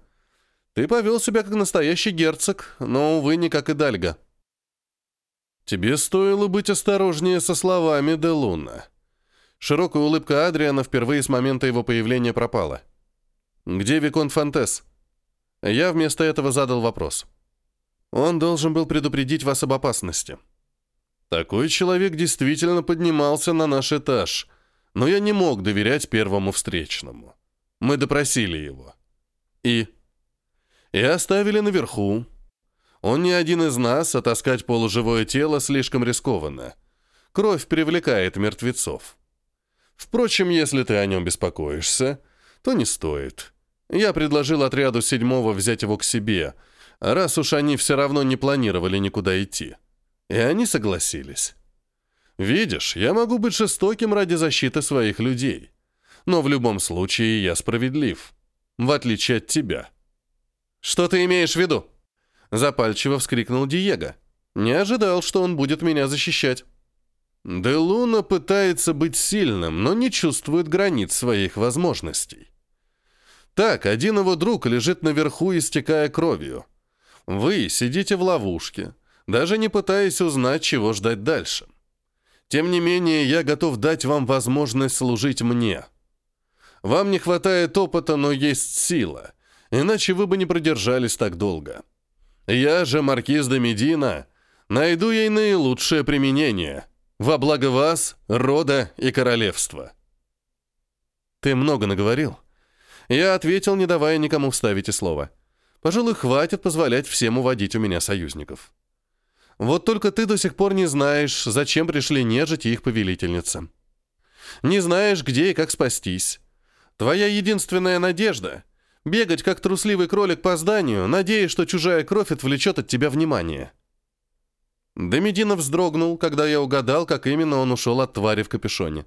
Ты повел себя как настоящий герцог, но, увы, не как и Дальга. Тебе стоило быть осторожнее со словами де Луна. Широкая улыбка Адриана впервые с момента его появления пропала. «Где Виконт Фонтес?» Я вместо этого задал вопрос. Он должен был предупредить вас об опасности. Такой человек действительно поднимался на наш этаж, но я не мог доверять первому встречному. Мы допросили его. И? И оставили наверху. Он не один из нас, а таскать полуживое тело слишком рискованно. Кровь привлекает мертвецов. Впрочем, если ты о нем беспокоишься, то не стоит. Я предложил отряду седьмого взять его к себе, раз уж они все равно не планировали никуда идти. И они согласились. Видишь, я могу быть жестоким ради защиты своих людей. Но в любом случае я справедлив. В отличие от тебя. «Что ты имеешь в виду?» Запальчиво вскрикнул Диего. Не ожидал, что он будет меня защищать. Де Луна пытается быть сильным, но не чувствует границ своих возможностей. Так, один его друг лежит наверху, истекая кровью. Вы сидите в ловушке, даже не пытаясь узнать, чего ждать дальше. Тем не менее, я готов дать вам возможность служить мне. Вам не хватает опыта, но есть сила, иначе вы бы не продержались так долго. Я же, маркиз де Медина, найду ей наилучшее применение, во благо вас, рода и королевства. Ты много наговорил. Я ответил, не давая никому вставить и слова. Пожалуй, хватит позволять всем уводить у меня союзников. Вот только ты до сих пор не знаешь, зачем пришли нежить и их повелительница. Не знаешь, где и как спастись. Твоя единственная надежда — бегать, как трусливый кролик по зданию, надеясь, что чужая кровь отвлечет от тебя внимание. Демидина вздрогнул, когда я угадал, как именно он ушел от твари в капюшоне.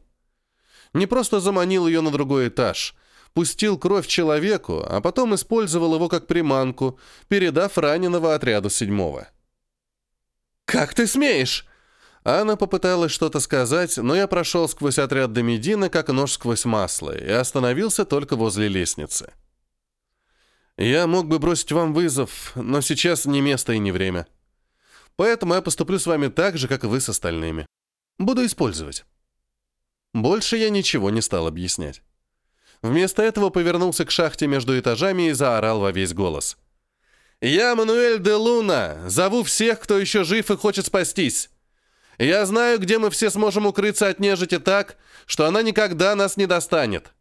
Не просто заманил ее на другой этаж — пустил кровь человеку, а потом использовал его как приманку, передав раненого отряду седьмого. «Как ты смеешь?» Анна попыталась что-то сказать, но я прошел сквозь отряд Домедина, как нож сквозь масло, и остановился только возле лестницы. «Я мог бы бросить вам вызов, но сейчас не место и не время. Поэтому я поступлю с вами так же, как и вы с остальными. Буду использовать». Больше я ничего не стал объяснять. Вместо этого повернулся к шахте между этажами и заорал во весь голос. «Я Мануэль де Луна! Зову всех, кто еще жив и хочет спастись! Я знаю, где мы все сможем укрыться от нежити так, что она никогда нас не достанет.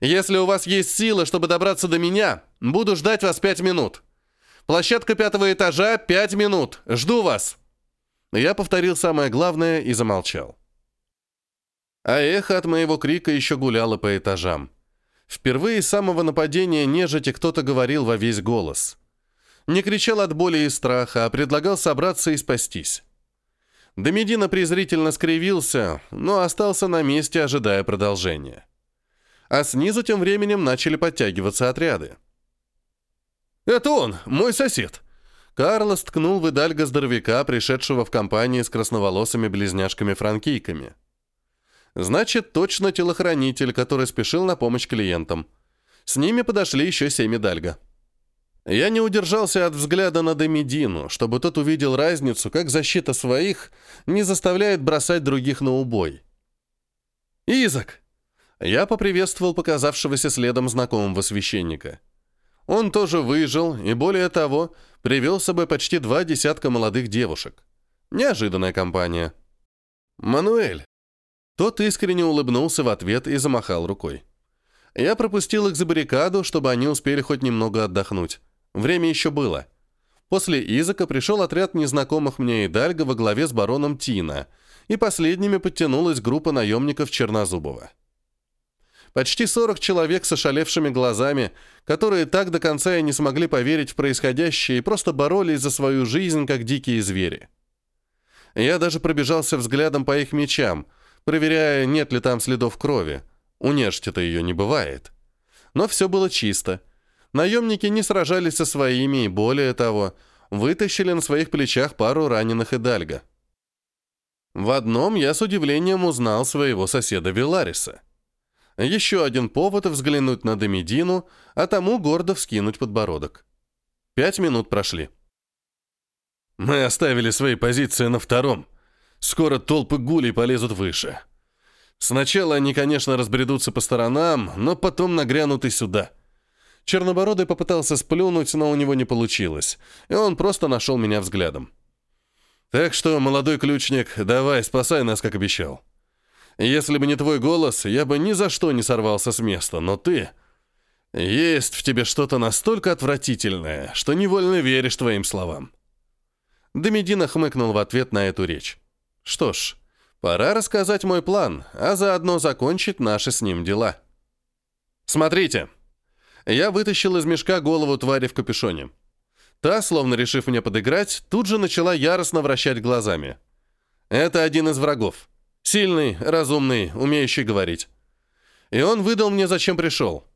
Если у вас есть силы, чтобы добраться до меня, буду ждать вас пять минут. Площадка пятого этажа, пять минут. Жду вас!» Я повторил самое главное и замолчал. А эхо от моего крика еще гуляло по этажам. Впервые с самого нападения нежити кто-то говорил во весь голос. Не кричал от боли и страха, а предлагал собраться и спастись. Домедина презрительно скривился, но остался на месте, ожидая продолжения. А снизу тем временем начали подтягиваться отряды. «Это он, мой сосед!» Карлос ткнул в Идальго здоровяка, пришедшего в компании с красноволосыми близняшками-франкийками. Значит, точно телохранитель, который спешил на помощь клиентам. С ними подошли еще семь Дальга. Я не удержался от взгляда на Демидину, чтобы тот увидел разницу, как защита своих не заставляет бросать других на убой. «Изак!» Я поприветствовал показавшегося следом знакомого священника. Он тоже выжил, и более того, привел с собой почти два десятка молодых девушек. Неожиданная компания. «Мануэль, тот искренне улыбнулся в ответ и замахал рукой. Я пропустил их за баррикаду, чтобы они успели хоть немного отдохнуть. Время еще было. После Изака пришел отряд незнакомых мне и Дальга во главе с бароном Тина, и последними подтянулась группа наемников Чернозубова. Почти 40 человек с ошалевшими глазами, которые так до конца и не смогли поверить в происходящее и просто боролись за свою жизнь, как дикие звери. Я даже пробежался взглядом по их мечам — проверяя, нет ли там следов крови. У нежити-то ее не бывает. Но все было чисто. Наемники не сражались со своими и, более того, вытащили на своих плечах пару раненых Идальга. В одном я с удивлением узнал своего соседа Вилариса. Еще один повод взглянуть на Демидину, а тому гордо вскинуть подбородок. Пять минут прошли. «Мы оставили свои позиции на втором», Скоро толпы гулей полезут выше. Сначала они, конечно, разбредутся по сторонам, но потом нагрянут и сюда. Чернобородый попытался сплюнуть, но у него не получилось, и он просто нашел меня взглядом. Так что, молодой ключник, давай, спасай нас, как обещал. Если бы не твой голос, я бы ни за что не сорвался с места, но ты... Есть в тебе что-то настолько отвратительное, что невольно веришь твоим словам. Домедина хмыкнул в ответ на эту речь. Что ж, Пора рассказать мой план, а заодно закончить наши с ним дела. Смотрите. Я вытащил из мешка голову твари в капюшоне. Та, словно решив мне подыграть, тут же начала яростно вращать глазами. Это один из врагов. Сильный, разумный, умеющий говорить. И он выдал мне, зачем пришел.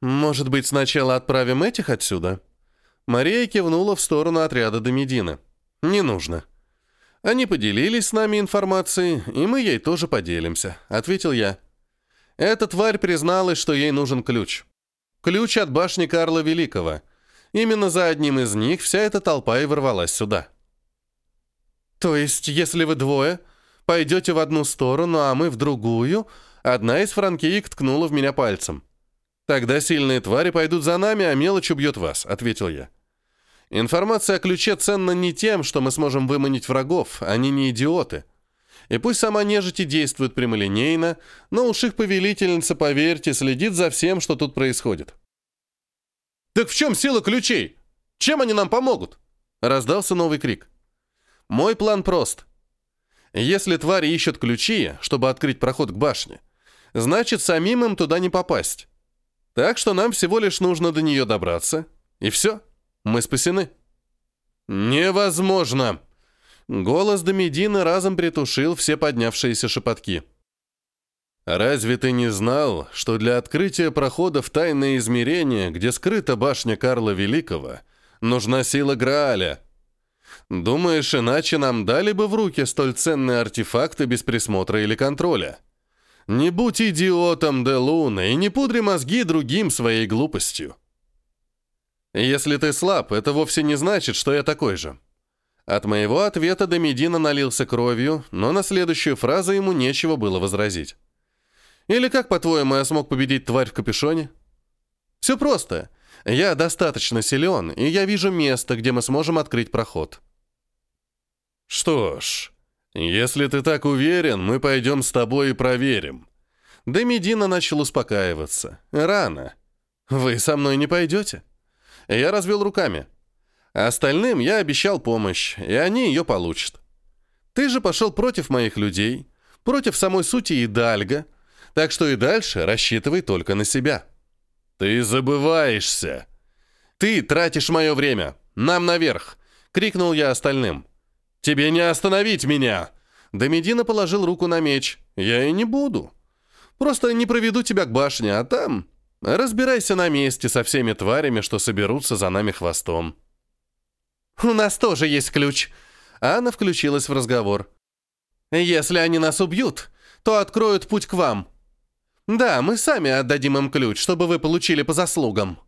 «Может быть, сначала отправим этих отсюда?» Мария кивнула в сторону отряда Домедина. «Не нужно. Они поделились с нами информацией, и мы ей тоже поделимся», — ответил я. Эта тварь призналась, что ей нужен ключ. Ключ от башни Карла Великого. Именно за одним из них вся эта толпа и ворвалась сюда. «То есть, если вы двое пойдете в одну сторону, а мы в другую...» Одна из франкиек ткнула в меня пальцем. «Тогда сильные твари пойдут за нами, а мелочь убьет вас», — ответил я. Информация о ключе ценна не тем, что мы сможем выманить врагов, они не идиоты. И пусть сама нежить и действует прямолинейно, но уж их повелительница, поверьте, следит за всем, что тут происходит. «Так в чем сила ключей? Чем они нам помогут?» Раздался новый крик. «Мой план прост. Если твари ищут ключи, чтобы открыть проход к башне, значит, самим им туда не попасть. Так что нам всего лишь нужно до нее добраться, и все». Мы спасены». «Невозможно!» Голос Домедина разом притушил все поднявшиеся шепотки. «Разве ты не знал, что для открытия прохода в тайное измерение, где скрыта башня Карла Великого, нужна сила Грааля? Думаешь, иначе нам дали бы в руки столь ценные артефакты без присмотра или контроля? Не будь идиотом, Де Луна, и не пудри мозги другим своей глупостью. Если ты слаб, это вовсе не значит, что я такой же. От моего ответа до Медина налился кровью, но на следующую фразу ему нечего было возразить. Или как, по-твоему, я смог победить тварь в капюшоне? Все просто. Я достаточно силен, и я вижу место, где мы сможем открыть проход. Что ж, если ты так уверен, мы пойдем с тобой и проверим. Да Медина начал успокаиваться. Рано. Вы со мной не пойдете? Я развел руками. Остальным я обещал помощь, и они ее получат. Ты же пошел против моих людей, против самой сути Идальга, так что и дальше рассчитывай только на себя. Ты забываешься. Ты тратишь мое время. Нам наверх, крикнул я остальным. Тебе не остановить меня. Домедина положил руку на меч. Я и не буду. Просто не проведу тебя к башне, а там Разбирайся на месте со всеми тварями, что соберутся за нами хвостом. У нас тоже есть ключ. Анна включилась в разговор. Если они нас убьют, то откроют путь к вам. Да, мы сами отдадим им ключ, чтобы вы получили по заслугам.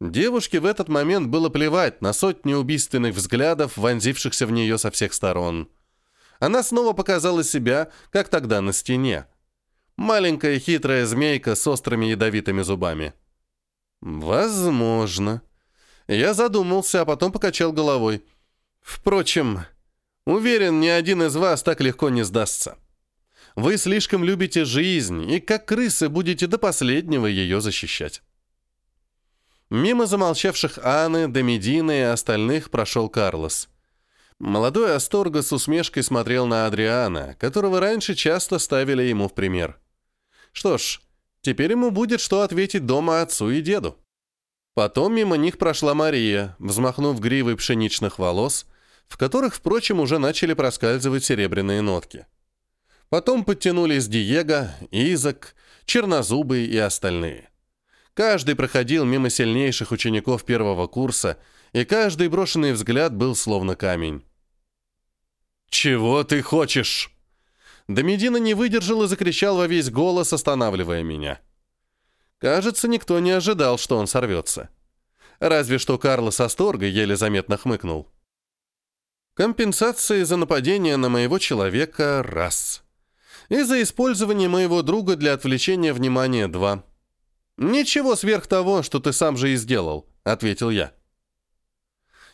Девушке в этот момент было плевать на сотни убийственных взглядов, вонзившихся в нее со всех сторон. Она снова показала себя, как тогда на стене. Маленькая хитрая змейка с острыми ядовитыми зубами. Возможно. Я задумался, а потом покачал головой. Впрочем, уверен, ни один из вас так легко не сдастся. Вы слишком любите жизнь и как крысы будете до последнего ее защищать. Мимо замолчавших Анны, Домедины и остальных прошел Карлос. Молодой Асторга с усмешкой смотрел на Адриана, которого раньше часто ставили ему в пример. Что ж, теперь ему будет что ответить дома отцу и деду. Потом мимо них прошла Мария, взмахнув гривой пшеничных волос, в которых, впрочем, уже начали проскальзывать серебряные нотки. Потом подтянулись Диего, Изак, Чернозубый и остальные. Каждый проходил мимо сильнейших учеников первого курса, и каждый брошенный взгляд был словно камень. «Чего ты хочешь?» Домедина не выдержал и закричал во весь голос, останавливая меня. Кажется, никто не ожидал, что он сорвется. Разве что Карлос Асторга еле заметно хмыкнул. Компенсация за нападение на моего человека – раз. И за использование моего друга для отвлечения внимания – два. «Ничего сверх того, что ты сам же и сделал», – ответил я.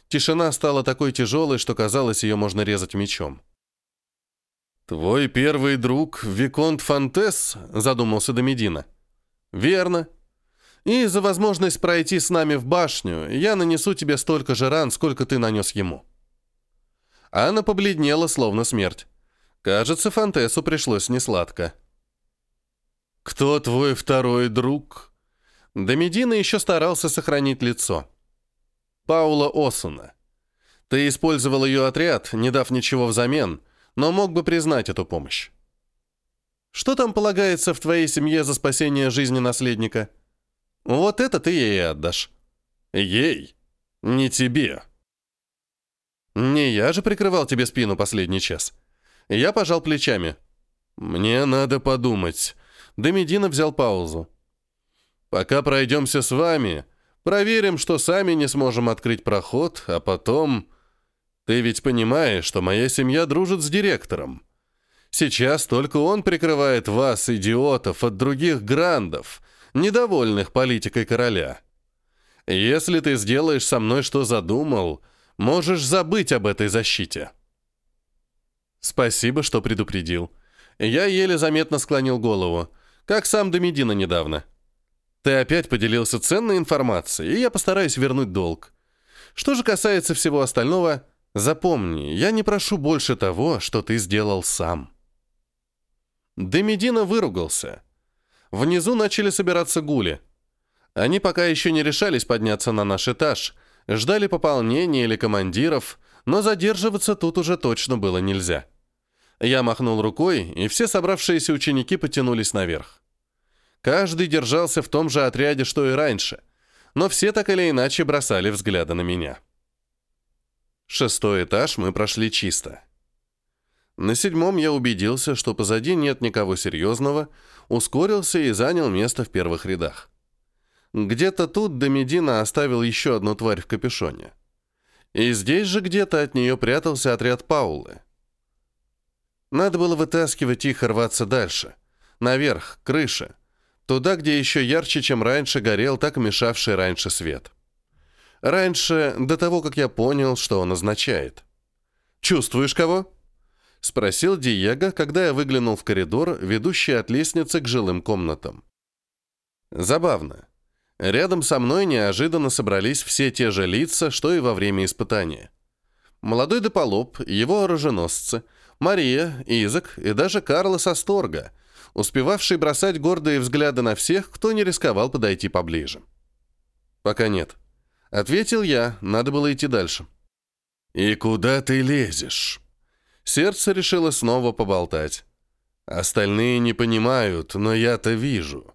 Тишина стала такой тяжелой, что казалось, ее можно резать мечом. «Твой первый друг Виконт Фантес?» – задумался Домедина. «Верно. И за возможность пройти с нами в башню я нанесу тебе столько же ран, сколько ты нанес ему». Анна побледнела, словно смерть. Кажется, Фантесу пришлось несладко. «Кто твой второй друг?» Домедина еще старался сохранить лицо. «Паула Осуна. Ты использовал ее отряд, не дав ничего взамен, но мог бы признать эту помощь. Что там полагается в твоей семье за спасение жизни наследника? Вот это ты ей отдашь. Ей, не тебе. Не я же прикрывал тебе спину последний час. Я пожал плечами. Мне надо подумать. Демидина взял паузу. Пока пройдемся с вами, проверим, что сами не сможем открыть проход, а потом... Ты ведь понимаешь, что моя семья дружит с директором. Сейчас только он прикрывает вас, идиотов, от других грандов, недовольных политикой короля. Если ты сделаешь со мной, что задумал, можешь забыть об этой защите. Спасибо, что предупредил. Я еле заметно склонил голову, как сам Домедина недавно. Ты опять поделился ценной информацией, и я постараюсь вернуть долг. Что же касается всего остального, запомни, я не прошу больше того, что ты сделал сам. Демидина выругался. Внизу начали собираться гули. Они пока еще не решались подняться на наш этаж, ждали пополнения или командиров, но задерживаться тут уже точно было нельзя. Я махнул рукой, и все собравшиеся ученики потянулись наверх. Каждый держался в том же отряде, что и раньше, но все так или иначе бросали взгляды на меня. Шестой этаж мы прошли чисто. На седьмом я убедился, что позади нет никого серьезного, ускорился и занял место в первых рядах. Где-то тут Домедина оставил еще одну тварь в капюшоне. И здесь же где-то от нее прятался отряд Паулы. Надо было вытаскивать их и рваться дальше. Наверх, к крыше. Туда, где еще ярче, чем раньше, горел так мешавший раньше свет. Раньше, до того, как я понял, что он означает. «Чувствуешь кого?» — спросил Диего, когда я выглянул в коридор, ведущий от лестницы к жилым комнатам. Забавно. Рядом со мной неожиданно собрались все те же лица, что и во время испытания. Молодой Дополоп, его оруженосцы, Мария, Изак и даже Карлос Асторга, успевавший бросать гордые взгляды на всех, кто не рисковал подойти поближе. «Пока нет», — ответил я, надо было идти дальше. «И куда ты лезешь?» Сердце решило снова поболтать. Остальные не понимают, но я-то вижу.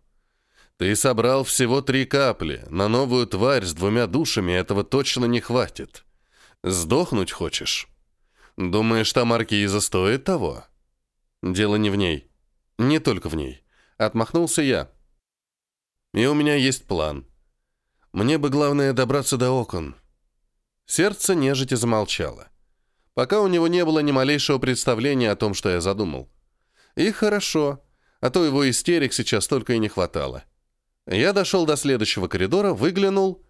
Ты собрал всего три капли. На новую тварь с двумя душами этого точно не хватит. Сдохнуть хочешь? Думаешь, та маркиза стоит того? Дело не в ней. Не только в ней. Отмахнулся я. И у меня есть план. Мне бы главное добраться до окон. Сердце нежити замолчало пока у него не было ни малейшего представления о том, что я задумал. И хорошо, а то его истерик сейчас только и не хватало. Я дошел до следующего коридора, выглянул.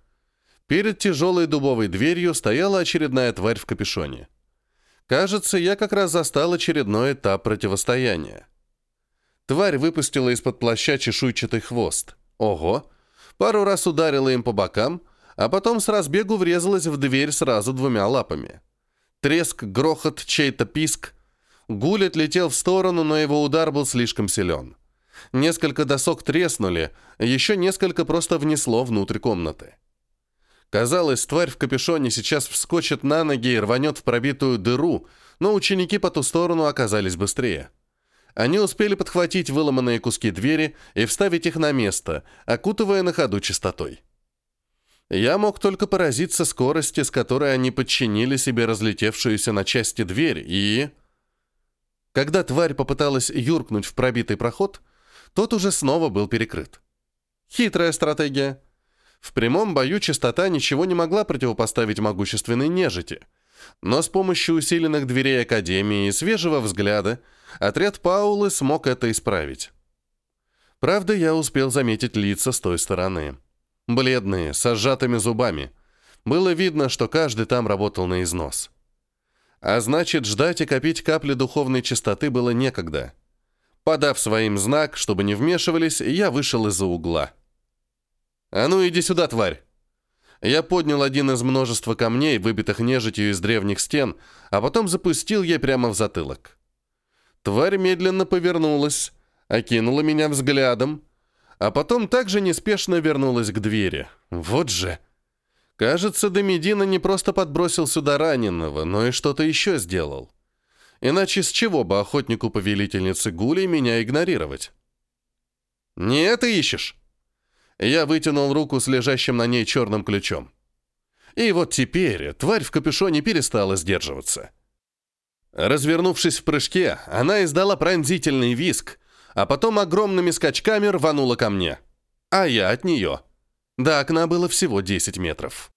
Перед тяжелой дубовой дверью стояла очередная тварь в капюшоне. Кажется, я как раз застал очередной этап противостояния. Тварь выпустила из-под плаща чешуйчатый хвост. Ого! Пару раз ударила им по бокам, а потом с разбегу врезалась в дверь сразу двумя лапами. Треск, грохот, чей-то писк. Гуль отлетел в сторону, но его удар был слишком силен. Несколько досок треснули, еще несколько просто внесло внутрь комнаты. Казалось, тварь в капюшоне сейчас вскочит на ноги и рванет в пробитую дыру, но ученики по ту сторону оказались быстрее. Они успели подхватить выломанные куски двери и вставить их на место, окутывая на ходу чистотой. Я мог только поразиться скорости, с которой они подчинили себе разлетевшуюся на части дверь, и... Когда тварь попыталась юркнуть в пробитый проход, тот уже снова был перекрыт. Хитрая стратегия. В прямом бою чистота ничего не могла противопоставить могущественной нежити. Но с помощью усиленных дверей Академии и свежего взгляда отряд Паулы смог это исправить. Правда, я успел заметить лица с той стороны. Бледные, с сжатыми зубами. Было видно, что каждый там работал на износ. А значит, ждать и копить капли духовной чистоты было некогда. Подав своим знак, чтобы не вмешивались, я вышел из-за угла. «А ну, иди сюда, тварь!» Я поднял один из множества камней, выбитых нежитью из древних стен, а потом запустил ей прямо в затылок. Тварь медленно повернулась, окинула меня взглядом, а потом также неспешно вернулась к двери. Вот же! Кажется, Домедина не просто подбросил сюда раненого, но и что-то еще сделал. Иначе с чего бы охотнику-повелительницы Гулей меня игнорировать? «Не это ищешь?» Я вытянул руку с лежащим на ней черным ключом. И вот теперь тварь в капюшоне перестала сдерживаться. Развернувшись в прыжке, она издала пронзительный виск, а потом огромными скачками рванула ко мне. А я от нее. До окна было всего 10 метров.